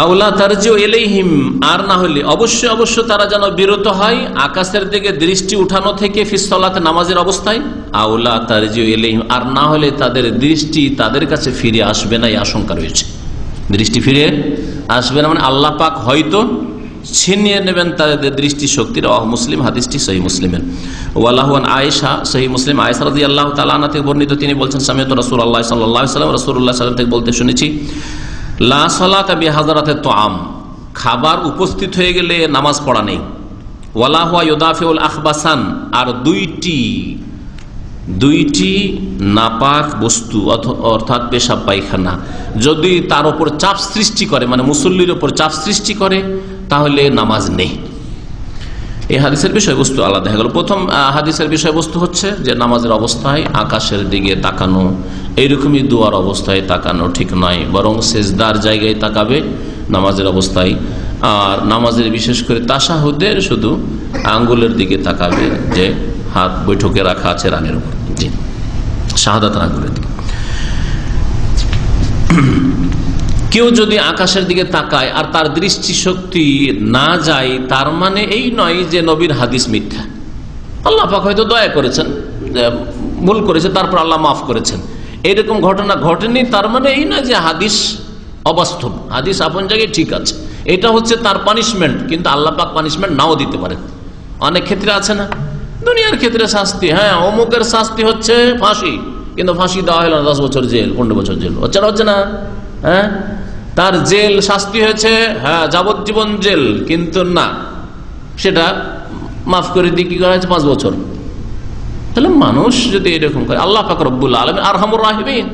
আউলা তারজিও এলেহিম আর না হলে অবশ্যই অবশ্য তারা যেন বিরত হয় আকাশের দিকে দৃষ্টি উঠানো থেকে ফিসলাতে নামাজের অবস্থায়। আউলা তারজিও এলেহিম আর না হলে তাদের দৃষ্টি তাদের কাছে ফিরে আসবে না, এই আশঙ্কা রয়েছে। দৃষ্টি ফিরে আসবে না মানে আল্লাহ পাক হয়তো ছিনিয়ে নেবেন তাদের দৃষ্টি শক্তির। অহ মুসলিম, হাদিসটি সহি মুসলিমের। ওয়ালাহান আয়েশা, সহি মুসলিম, আয়েশা রাজি আল্লাহ তালা থেকে বর্ণিত তিনি বলছেন, সামিয়ত রসুল আল্লাহ সাল্লাহ সাল্লাম রসুল্লাহ সাল্লাম থেকে বলতে শুনেছি লা সলাতে হাজারাতে তো আম খাবার উপস্থিত হয়ে গেলে নামাজ পড়া নেই। ওয়ালা ইউদাফিউল আখবাসান। আর দুইটি দুইটি নাপাক বস্তু অর্থাৎ পেশাব পায়খানা। যদি তার উপর চাপ সৃষ্টি করে মানে মুসল্লির উপর চাপ সৃষ্টি করে, তাহলে নামাজ নেই। এই হাদিসের বিষয়বস্তু আলাদা হয়ে গেল। প্রথম হাদিসের বিষয়বস্তু হচ্ছে যে, নামাজের অবস্থায় আকাশের দিকে তাকানো এইরকমই দুয়ার অবস্থায় তাকানো ঠিক নয়, বরং সেজদার জায়গায় তাকাবে নামাজের অবস্থায়। আর নামাজের বিশেষ করে তাসাহুদের শুধু আঙ্গুলের দিকে তাকাবে যে হাত বৈঠকে রাখা আছে রানের উপর। জি শাহাদাত আঙ্গুলের দিকে। কেউ যদি আকাশের দিকে তাকায় আর তার দৃষ্টিশক্তি না যায়, তার মানে এই নয় যে নবীর হাদিস মিথ্যা। আল্লাহ পাক হয়তো দয়া করেছেন ভুল করেছে, তারপর আল্লাহ মাফ করেছেন। এরকম ঘটনা ঘটেনি, তার মানে এই না যে হাদিস অবাস্তব। হাদিস আপন জায়গায় ঠিক আছে। এটা হচ্ছে তার পানিশমেন্ট কিন্তু আল্লাহ পাক পানিশমেন্ট নাও দিতে পারে অনেক ক্ষেত্রে আছে না? দুনিয়ার ক্ষেত্রে শাস্তি হ্যাঁ অমুকের শাস্তি হচ্ছে ফাঁসি, কিন্তু ফাঁসি দেওয়া হলো না, দশ বছর জেল, পনেরো বছর জেল, হচ্ছে না হচ্ছে না? হ্যাঁ? তার জেল শাস্তি হয়েছে হ্যাঁ যাবজ্জীবন জেল, কিন্তু না। সেটা মাফ করে দিয়ে কি করা হয়েছে? পাঁচ বছর। তাহলে মানুষ যদি এরকম করে, আল্লাহ পাক রব্বুল আলম আরহামুর রাহিমিন।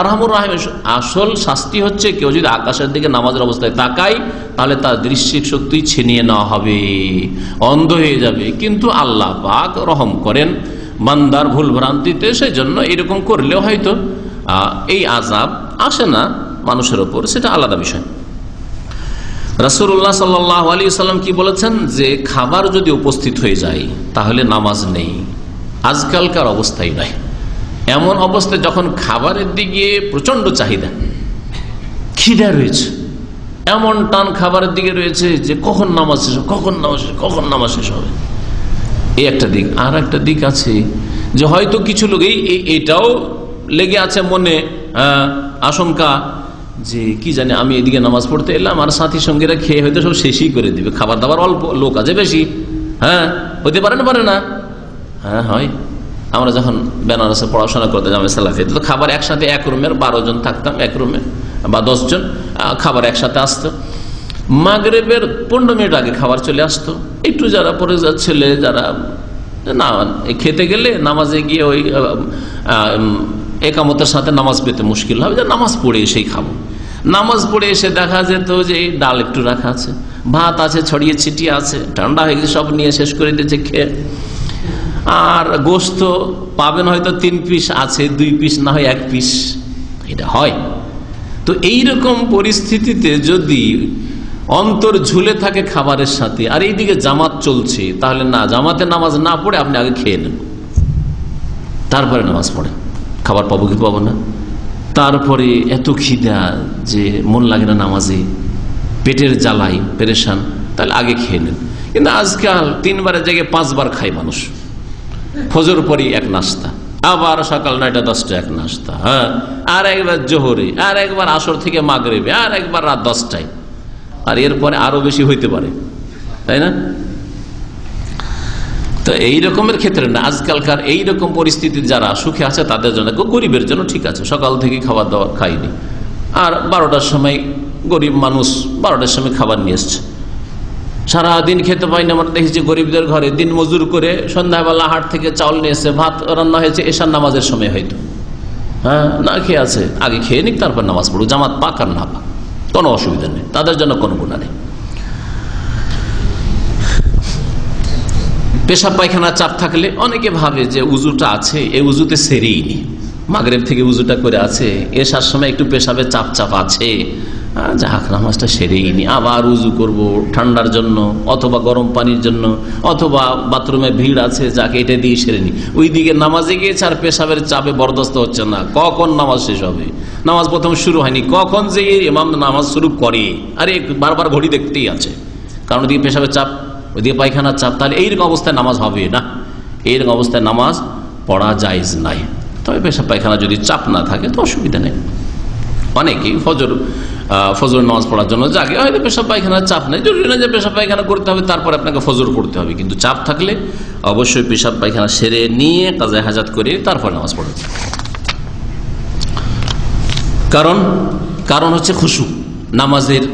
আরহামুর রাহিম আসল শাস্তি হচ্ছে কেউ যদি আকাশের দিকে নামাজের অবস্থায় তাকায়, তাহলে তার দৃষ্টির শক্তি ছিনিয়ে নেওয়া হবে, অন্ধ হয়ে যাবে। কিন্তু আল্লাহ পাক রহম করেন বান্দার ভুল ভ্রান্তিতে সেই জন্য এরকম করলেও হয়তো এই আজাব আসে না মানুষের ওপর, সেটা আলাদা বিষয়। রাসুল্লাহ সাল্লাহ আলী সাল্লাম কি বলেছেন? যে খাবার যদি উপস্থিত হয়ে যায়, তাহলে নামাজ নেই। আজকালকার অবস্থায় নয়। এমন অবস্থায় যখন খাবারের দিকে প্রচণ্ড চাহিদা। খিদা রয়েছে। এমন টান খাবারের দিকে রয়েছে যে কখন নামাজ শেষ কখন নামাজ শেষ, কখন নামাজ শেষ হবে। এই একটা দিক। আর একটা দিক আছে যে হয়তো কিছু লোক, এই এটাও লেগে আছে মনে আশঙ্কা যে কি জানি আমি এদিকে নামাজ পড়তে এলাম আর সাথী সঙ্গীরা খেয়ে হয়তো সব শেষই করে দিবে। খাবার দাবার অল্প, লোক আছে বেশি। হ্যাঁ হতে পারে না পারে না। হ্যাঁ হয়। আমরা যখন বেনারসে পড়াশোনা করতে যাব সালাফে তো খাবার একসাথে এক রুমের বারো জন থাকতাম এক রুমে, বা দশজন খাবার একসাথে আসতো। মাগরেবের পনেরো মিনিট আগে খাবার চলে আসতো। একটু যারা পরে ছেলে যারা, না, খেতে গেলে নামাজে গিয়ে ওই একামতের সাথে নামাজ পেতে মুশকিল হবে। যে, নামাজ পড়ে এসেই খাব। নামাজ পড়ে এসে দেখা যেত যে ডাল একটু রাখা আছে। ভাত আছে, ছড়িয়ে ছিটিয়ে আছে। ঠান্ডা হয়ে গেছে, সব নিয়ে শেষ করে দিয়েছে খেয়ে। আর গোস্ত পাবেন হয়তো তিন পিস আছে, দুই পিস, না হয় এক পিস। এটা হয়। তো এই রকম পরিস্থিতিতে যদি অন্তর ঝুলে থাকে খাবারের সাথে, আর এইদিকে জামাত চলছে, তাহলে না, জামাতে নামাজ না পড়ে আপনি আগে খেয়ে নেন। তারপরে নামাজ পড়েন। খাবার পাবো কি পাবো না? তারপরে এত খিদা যে মন লাগে না নামাজে, পেটের জ্বালাই পেরেশান, তাহলে আগে খেয়ে নেন। কিন্তু আজকাল তিনবারের জায়গায় পাঁচবার খায় মানুষ। ফজর পরই এক নাস্তা, আবার সকাল নয়টা দশটা এক নাস্তা হ্যাঁ? আর একবার জোহরে, আর একবার আসর থেকে মাগরেবে, আর একবার রাত দশটায়। আর এরপরে আরও বেশি হইতে পারে, তাই না? তো এই রকমের ক্ষেত্রে না, আজকালকার এই রকম পরিস্থিতি যারা সুখে আছে, তাদের জন্য গরিবের জন্য ঠিক আছে, সকাল থেকে খাবার দাবার খাইনি। আর বারোটার সময় গরিব মানুষ বারোটার সময় খাবার নিয়ে এসছে। সারাদিন খেতে পাই না, আমরা দেখেছি গরিবদের ঘরে দিন মজুর করে সন্ধ্যাবেলা হাট থেকে চাউল নিয়ে এসে ভাত রান্না হয়েছে, এশার নামাজের সময় হয়তো। হ্যাঁ না খেয়ে আছে, আগে খেয়ে নিক, তারপর নামাজ পড়ুক, জামাত পাক আর না পাক, কোনো অসুবিধা নেই, তাদের জন্য কোনো গুণা নেই। পেশাব পায়খানা চাপ থাকলে অনেকে ভাবে যে উজুটা আছে, এই উজুতে সেরেই নি। মাগরেব থেকে উজুটা করে আছে এসার সময় একটু পেশাবে চাপ চাপ আছে। আহ, যাক নামাজটা সেরেই নি। আবার উজু করব ঠান্ডার জন্য অথবা গরম পানির জন্য অথবা বাথরুমে ভিড় আছে যাকে এটা দিয়ে সেরে নি। ওই দিকে নামাজে গিয়েছে আর পেশাবের চাপে বরদাস্ত হচ্ছে না। কখন নামাজ শেষ হবে? নামাজ প্রথম শুরু হয়নি। কখন যে ইমাম নামাজ শুরু করে? আরে বারবার ঘড়ি দেখতেই আছে। কারণ ওদিকে পেশাবের চাপ ওইদিকে পায়খানার চাপ তাহলে এইরকম অবস্থায় নামাজ হবে না। এইরকম অবস্থায় নামাজ পড়া জায়জ নাই। তবে পেশা পায়খানা যদি চাপ না থাকে তো অসুবিধা নেই। অনেকেই ফজর ফজর নামাজ পড়ার জন্য জাগে। হয়তো পেশাব পায়খানার চাপ নেই। জরুরি না যে পেশাব পায়খানা করতে হবে, তারপর আপনাকে ফজর করতে হবে। কিন্তু চাপ থাকলে অবশ্যই পেশাব পায়খানা সেরে নিয়ে কাজে হাজাত করে তারপর নামাজ পড়বে কারণ কারণ হচ্ছে খুশু। নামাজের,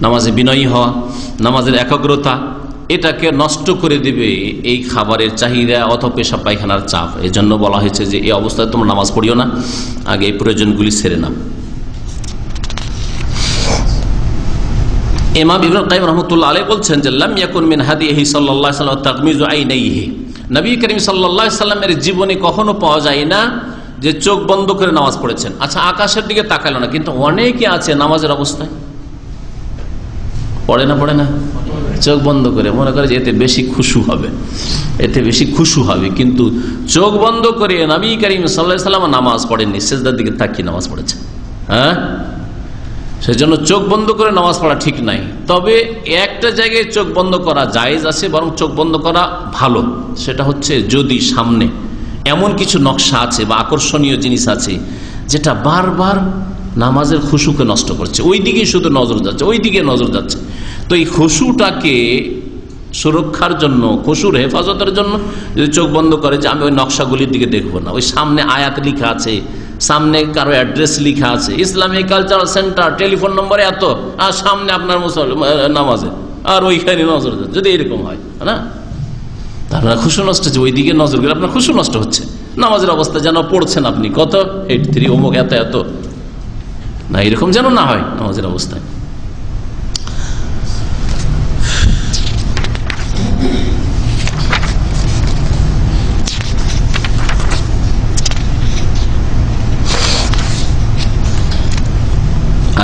নামাজে বিনয়ী হওয়া, নামাজের একাগ্রতা এটাকে নষ্ট করে দিবে এই খাবারের চাহিদা অথবা পেশা পায়খানার চাপ। এই জন্য বলা হয়েছে যে এই অবস্থায় তোমরা নামাজ পড়িও না, আগে এই প্রয়োজনগুলি সেরে নাও। এমা ইবরান কাইম রহমতুল্লাহ আলাই বলছেন যে, লাম ইয়াকুন মিন হাদিহি সাল্লাল্লাহু আলাইহি ওয়াসাল্লাম তাকমিজু আইনাইহি। নবী করিম আলাইহি সাল্লামের জীবনে কখনো পাওয়া যায় না যে চোখ বন্ধ করে নামাজ পড়েছেন। আচ্ছা আকাশের দিকে তাকালো না, কিন্তু অনেকে আছে নামাজের অবস্থায়। পড়ে না পড়ে না? চোখ বন্ধ করে মনে করে যে এতে বেশি খুশু হবে। এতে বেশি খুশু হবে। কিন্তু চোখ বন্ধ করে নবী করিম সাল্লাহ সাল্লাম নামাজ পড়েননি। সেজদার দিকে তাকিয়ে নামাজ পড়েছে হ্যাঁ? সেজন্য চোখ বন্ধ করে নামাজ পড়া ঠিক নাই। তবে একটা জায়গায় চোখ বন্ধ করা জায়েজ আছে, বরং চোখ বন্ধ করা ভালো। সেটা হচ্ছে যদি সামনে এমন কিছু নকশা আছে বা আকর্ষণীয় জিনিস আছে, যেটা বারবার নামাজের খুশুকে নষ্ট করছে। ওই দিকেই শুধু নজর যাচ্ছে ওই দিকে নজর যাচ্ছে। তো এই খুশুটাকে সুরক্ষার জন্য, খুশুর হেফাজতের জন্য যদি চোখ বন্ধ করে যে আমি ওই নকশাগুলির দিকে দেখব না, ওই সামনে আয়াত লিখা আছে, সামনে কারও অ্যাড্রেস লিখা আছে Islamic cultural centre, telephone number এত, আর সামনে আপনার নামাজে, আর ওইখানে নজর যদি এরকম হয় না? তার খুশু নষ্ট হচ্ছে, ওইদিকে নজর গেলে আপনার খুশু নষ্ট হচ্ছে, নামাজের অবস্থা যেন পড়ছেন আপনি, কত? এইট থ্রি, অমুক এত এত। না, এরকম যেন না হয়, নামাজের অবস্থায়।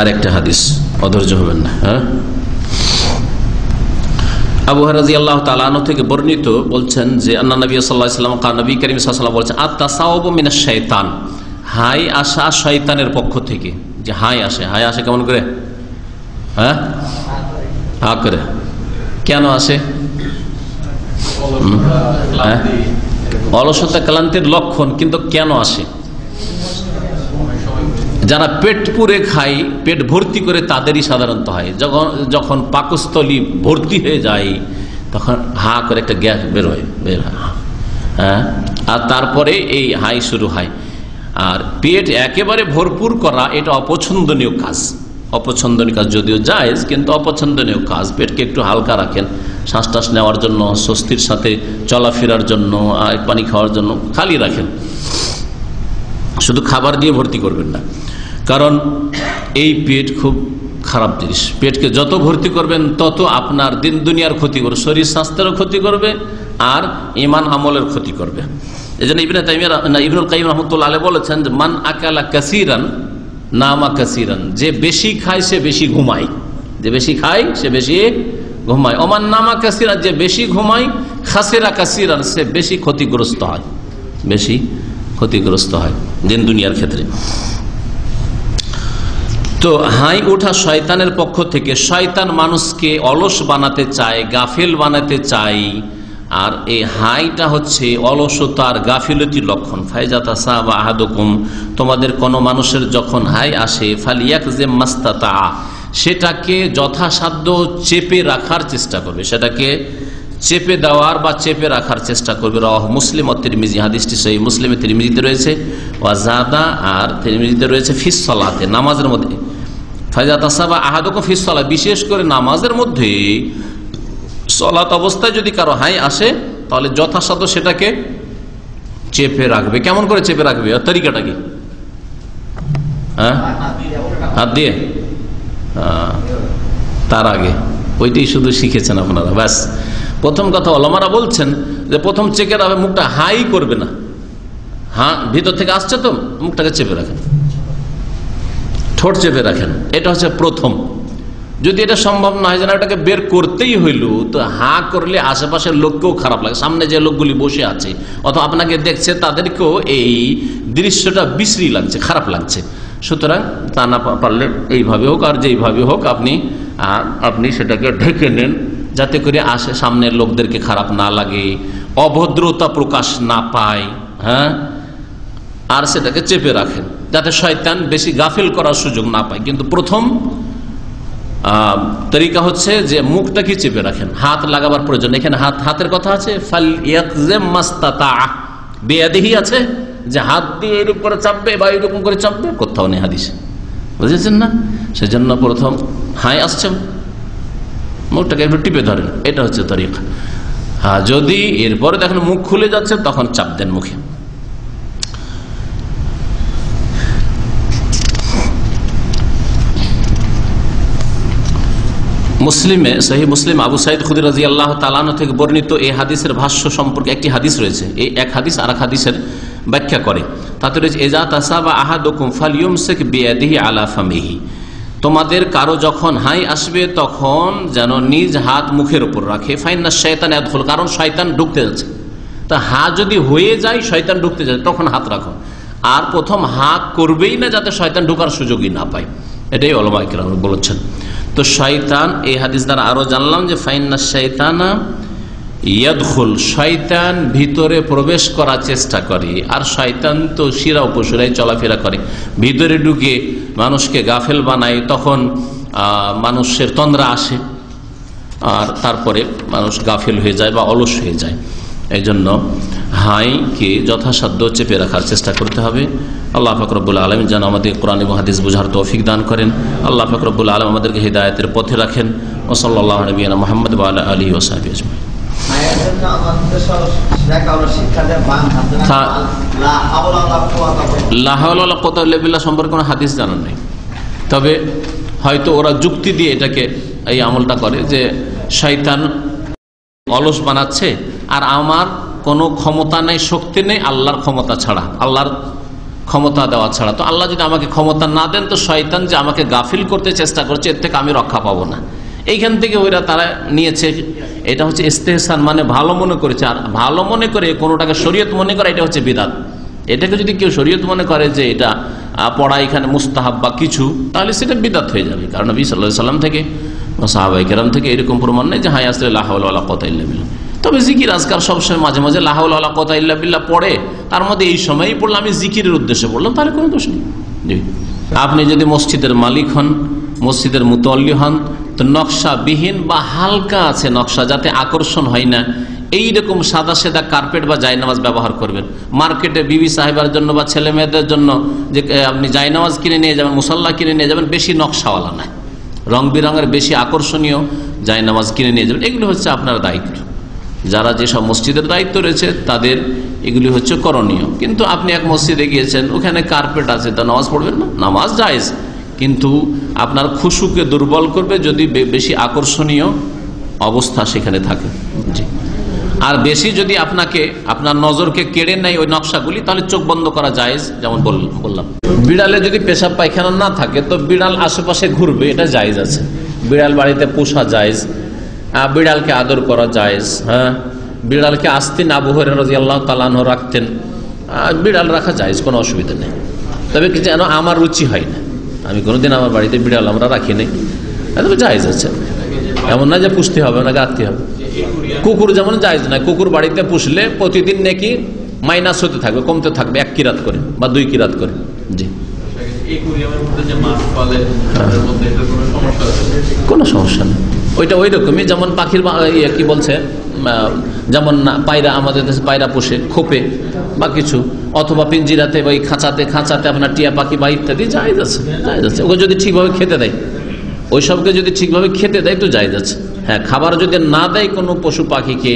আর একটা হাদিস, অধৈর্য হবেন না হ্যাঁ? আবু আল্লাহ থেকে বর্ণিত বলছেন যে, আন্না মিনা হাই শয়তানের পক্ষ থেকে। যে আসে আসে কেমন করে? হ্যাঁ? করে। কেন আসে? হ্যাঁ? অলসতা ক্লান্তির লক্ষণ, কিন্তু কেন আসে? যারা পেট পুরে খায়, পেট ভর্তি করে তাদেরই সাধারণত হয়। যখন যখন পাকস্থলী ভর্তি হয়ে যায়, তখন হা করে একটা গ্যাস বেরোয় বের হয়। হ্যাঁ? আর তারপরে এই হাই শুরু হয়। আর পেট একেবারে ভরপুর করা, এটা অপছন্দনীয় কাজ। অপছন্দনীয় কাজ যদিও জায়েজ, কিন্তু অপছন্দনীয় কাজ। পেটকে একটু হালকা রাখেন শ্বাস টাস নেওয়ার জন্য, স্বস্তির সাথে চলাফেরার জন্য, আর পানি খাওয়ার জন্য খালি রাখেন। শুধু খাবার দিয়ে ভর্তি করবেন না। কারণ এই পেট খুব খারাপ জিনিস। পেটকে যত ভর্তি করবেন, তত আপনার দিন দুনিয়ার ক্ষতি করবে, শরীর স্বাস্থ্যেরও ক্ষতি করবে আর ইমান আমলের ক্ষতি করবে। এই জন্য ইবিন ইবনুল কাইম রহমতুল্লাহ আলী বলেছেন যে, মান আকালা কাসিরান, নামা কাসিরান। যে বেশি খায়, সে বেশি ঘুমায়। যে বেশি খায়, সে বেশি ঘুমায়। ওমান নামা কাসিরান, যে বেশি ঘুমায়, খাসেরা কাসিরান, সে বেশি ক্ষতিগ্রস্ত হয়। বেশি ক্ষতিগ্রস্ত হয় দিন দুনিয়ার ক্ষেত্রে। তো হাই ওঠা শয়তানের পক্ষ থেকে শয়তান মানুষকে অলস বানাতে চায়, গাফিল বানাতে চাই আর এই হাইটা হচ্ছে অলসতার গাফিলতির লক্ষণ। ফাইজাতা সাহ আহাদুকুম, তোমাদের কোনো মানুষের যখন হাই আসে ফালিয়াক যে মাস্তাতা, সেটাকে যথাসাধ্য চেপে রাখার চেষ্টা করবে। সেটাকে চেপে দেওয়ার বা চেপে রাখার চেষ্টা করবে। রহ মুসলিম ও তিরমিজি, হাদিসটি সেই মুসলিমে তিরমিজিতে রয়েছে। ওয়াজাদা আর তিরমিজিতে রয়েছে ফিসলাতে নামাজের মধ্যে। ফাইজাত আসাবা আহাদুকুম ফিসলা বিশেষ করে নামাজের মধ্যে সলাত অবস্থায় যদি কারও হাই আসে তাহলে যথাসাধ্য সেটাকে চেপে রাখবে। কেমন করে চেপে রাখবে? তরিকাটা কি? হ্যাঁ? হাত দিয়ে? আহ, তার আগে। ওইটাই শুধু শিখেছেন আপনারা। ব্যাস। প্রথম কথা অলমারা বলছেন যে প্রথম চেকে রাখবে মুখটা হাই করবে না। হ্যাঁ ভিতর থেকে আসছে তো মুখটাকে চেপে রাখেন ঠোঁট চেপে রাখেন। এটা হচ্ছে প্রথম। যদি এটা সম্ভব না হয়, যেন এটাকে বের করতেই হইল, তো হা করলে আশেপাশের লোককেও খারাপ লাগে। সামনে যে লোকগুলি বসে আছে, অথবা আপনাকে দেখছে, তাদেরকেও এই দৃশ্যটা বিশ্রী লাগছে, খারাপ লাগছে। সুতরাং তা না পারলে এইভাবে হোক, আর যেইভাবে হোক, আপনি আপনি সেটাকে ঢেকে নেন, যাতে করে আসে সামনের লোকদেরকে খারাপ না লাগে, অভদ্রতা প্রকাশ না পায় হ্যাঁ? আর সেটাকে চেপে রাখেন, যাতে শয়তান বেশি গাফিল করার সুযোগ না পায়। কিন্তু প্রথম তরিকা হচ্ছে যে মুখটাকে চেপে রাখেন, হাত লাগাবার প্রয়োজন। এখানে হাত, হাতের কথা আছে, ফাল বেয়াদেহি আছে যে হাত দিয়ে এরকম করে চাপবে বা এরকম করে চাপবে, কোথাও নেই হাদিসে। বুঝেছেন না? সেজন্য প্রথম হাই আসছে, মুখটাকে একটু টিপে ধরেন। এটা হচ্ছে তরিকা। হ্যাঁ যদি এরপরে দেখেন মুখ খুলে যাচ্ছে, তখন চাপ দেন মুখে। মুসলিমে, সহি মুসলিম আবু সাইদ খুদির রাজি আল্লাহ তালানো থেকে বর্ণিত এই হাদিসের ভাষ্য সম্পর্কে একটি হাদিস রয়েছে। এই এক হাদিস আর এক হাদিসের ব্যাখ্যা করে। তাতে রয়েছে, এজা তাসা বা আহাদুকুম ফালিউম শেখ বেয়াদিহি আলা ফামিহি। তোমাদের কারও যখন হাই আসবে, তখন যেন নিজ হাত মুখের উপর রাখে। ফাইনাস শয়তান এদখল কারণ শয়তান ঢুকতে যাচ্ছে। তা হা যদি হয়ে যায়, শয়তান ঢুকতে যায় তখন হাত রাখো। আর প্রথম হা করবেই না, যাতে শয়তান ঢুকার সুযোগই না পায়। এটাই অলমাইকরাম বলেছেন। তো শয়তান, এই হাদিস দ্বারা আরও জানলাম যে ফাইন্না শৈতানা ইয়াদখুল, শয়তান ভিতরে প্রবেশ করার চেষ্টা করে। আর শয়তান তো শিরা উপসুরাই চলাফেরা করে। ভিতরে ঢুকে মানুষকে গাফেল বানায়, তখন মানুষের তন্দ্রা আসে। আর তারপরে মানুষ গাফেল হয়ে যায় বা অলস হয়ে যায়। এই জন্য হাইকে যথাসাধ্য চেপে রাখার চেষ্টা করতে হবে। আল্লাহ ফকরবুল আলম যেন আমাদের কোরআন এবং হাদিস বোঝার তৌফিক দান করেন। আল্লাহ ফকরবুল আলম আমাদেরকে হৃদায়তের পথে রাখেন। ওসল্লাহ নবীনা মোহাম্মদ আলী ওসাহাবি আজমাই সম্পর্কে কোনো হাদিস জানান নেই। তবে হয়তো ওরা যুক্তি দিয়ে এটাকে এই আমলটা করে যে শয়তান অলস বানাচ্ছে আর আমার কোনো ক্ষমতা নেই, শক্তি নেই, আল্লাহর ক্ষমতা ছাড়া, আল্লাহর ক্ষমতা দেওয়া ছাড়া। তো আল্লাহ যদি আমাকে ক্ষমতা না দেন, তো শয়তান যে আমাকে গাফিল করতে চেষ্টা করছে, এর থেকে আমি রক্ষা পাবো না। এইখান থেকে ওইরা তারা নিয়েছে, এটা হচ্ছে ইস্তেহসান মানে ভালো মনে করেছে। আর ভালো মনে করে কোনোটাকে শরীয়ত মনে করে, এটা হচ্ছে বিদাত। এটাকে যদি কেউ শরীয়ত মনে করে যে এটা পড়া এখানে মুস্তাহাব বা কিছু, তাহলে সেটা বিদাত হয়ে যাবে। কারণ নবী সাল্লাহ সাল্লাম থেকে বা সাহাবাই কেরাম থেকে এরকম প্রমাণ নেই যে হাই আসলে লাহাউল্লাহ কথা ইল্লাবিল্লা তবে জিকির আজকার সবসময় মাঝে মাঝে লাহাউল্লাহ কথা ইল্লাবিল্লা পড়ে, তার মধ্যে এই সময়ই পড়লাম আমি জিকিরের উদ্দেশ্যে পড়লাম তাহলে কোনো দোষ নেই। জি। আপনি যদি মসজিদের মালিক হন, মসজিদের মুতল্লি হন, তো নকশাবিহীন বা হালকা আছে নকশা, যাতে আকর্ষণ হয় না, এইরকম সাদা সেদা কার্পেট বা জায়নামাজ ব্যবহার করবেন। মার্কেটে বিবি সাহেবের জন্য বা ছেলে মেয়েদের জন্য যে আপনি জায়নামাজ কিনে নিয়ে যাবেন, মুসাল্লা কিনে নিয়ে যাবেন, বেশি নকশাওয়ালা নয়। রং বেরঙের বেশি আকর্ষণীয় জায়নামাজ কিনে নিয়ে যাবেন, এগুলো হচ্ছে আপনার দায়িত্ব। যারা যেসব মসজিদের দায়িত্ব রয়েছে তাদের এগুলি হচ্ছে করণীয়। কিন্তু আপনি এক মসজিদে গিয়েছেন ওখানে কার্পেট আছে তা নামাজ পড়বেন না? নামাজ জায়েজ। কিন্তু আপনার খুশুকে দুর্বল করবে যদি বেশি আকর্ষণীয় অবস্থা সেখানে থাকে। জি। আর বেশি যদি আপনাকে আপনার নজরকে কেড়ে নেয় ওই নকশাগুলি তাহলে চোখ বন্ধ করা যায় যেমন বল- বললাম। বিড়ালে যদি পেশাব পায়খানা না থাকে তো বিড়াল আশেপাশে ঘুরবে এটা জায়েজ আছে। বিড়াল বাড়িতে পোষা আহ, বিড়ালকে আদর করা জায়েজ হ্যাঁ? বিড়ালকে আস্তিন আবু হরে রাজি আল্লাহ তালান রাখতেন। বিড়াল রাখা জায়েজ কোনো অসুবিধা নেই। তবে যেন আমার রুচি হয় না। আমি কোনোদিন আমার বাড়িতে বিড়াল আমরা রাখি নাই। তবে জায়েজ আছে। এমন না যে পুষতে হবে না রাখতে হবে। কুকুর যেমন জায়েজ না কুকুর বাড়িতে পুষলে প্রতিদিন নাকি মাইনাস হতে থাকবে কমতে থাকবে এক কিরাত করে বা দুই কিরাত করে। জি। কোনো সমস্যা নেই। ওইটা ওই রকমই যেমন পাখির ইয়ে কি বলছে যেমন পায়রা আমাদের দেশে পায়রা পোষে, খোপে বা কিছু, অথবা পিঞ্জিরাতে বা এই খাঁচাতে খাঁচাতে আপনার টিয়া পাখি বা ইত্যাদি জায়জ যাচ্ছে যাই যাচ্ছে। ওকে যদি ঠিকভাবে খেতে দেয় ওই সবকে যদি ঠিকভাবে খেতে দেয় তো জায়জ যাচ্ছে। হ্যাঁ খাবার যদি না দেয় কোনো পশু পাখিকে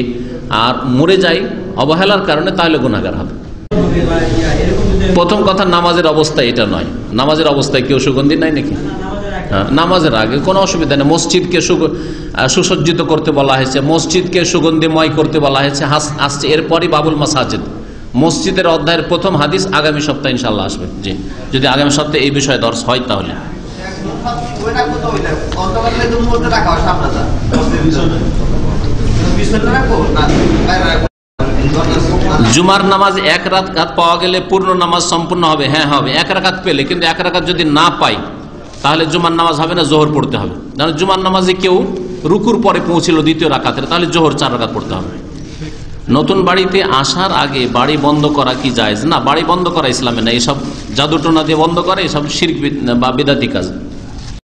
আর মরে যায় অবহেলার কারণে, তাহলে গুণাগার হবে। প্রথম কথা, নামাজের অবস্থা এটা নয়। নামাজের অবস্থায় কেউ সুগন্ধি নাই নাকি? নামাজের আগে কোনো অসুবিধা নেই। মসজিদকে সুসজ্জিত করতে বলা হয়েছে, মসজিদকে সুগন্ধিময় করতে বলা হয়েছে আসছে। এরপরই বাবুল মাসাজিদ। মসজিদের অধ্যায়ের প্রথম হাদিস আগামী সপ্তাহে ইনশাল্লাহ আসবে। জি, যদি আগামী সপ্তাহে এই বিষয়ে দর্শ হয় তাহলে। হয় জুমার নামাজ এক রাত পাওয়া গেলে পূর্ণ নামাজ সম্পূর্ণ হবে। হ্যাঁ হবে। এক রাকাত পেলে, কিন্তু এক রাখাত যদি না পাই তাহলে জুমার নামাজ হবে না, জোহর পড়তে হবে। জুমার নামাজে কেউ রুকুর পরে পৌঁছিল দ্বিতীয় রাকাতের, তাহলে জোহর চার রাকাত পড়তে হবে। নতুন বাড়িতে আসার আগে বাড়ি বন্ধ করা কি যায় না, বাড়ি বন্ধ করা ইসলামে না, এসব জাদুটোনা দিয়ে বন্ধ করে, এসব শির বা বেদাতি কাজ।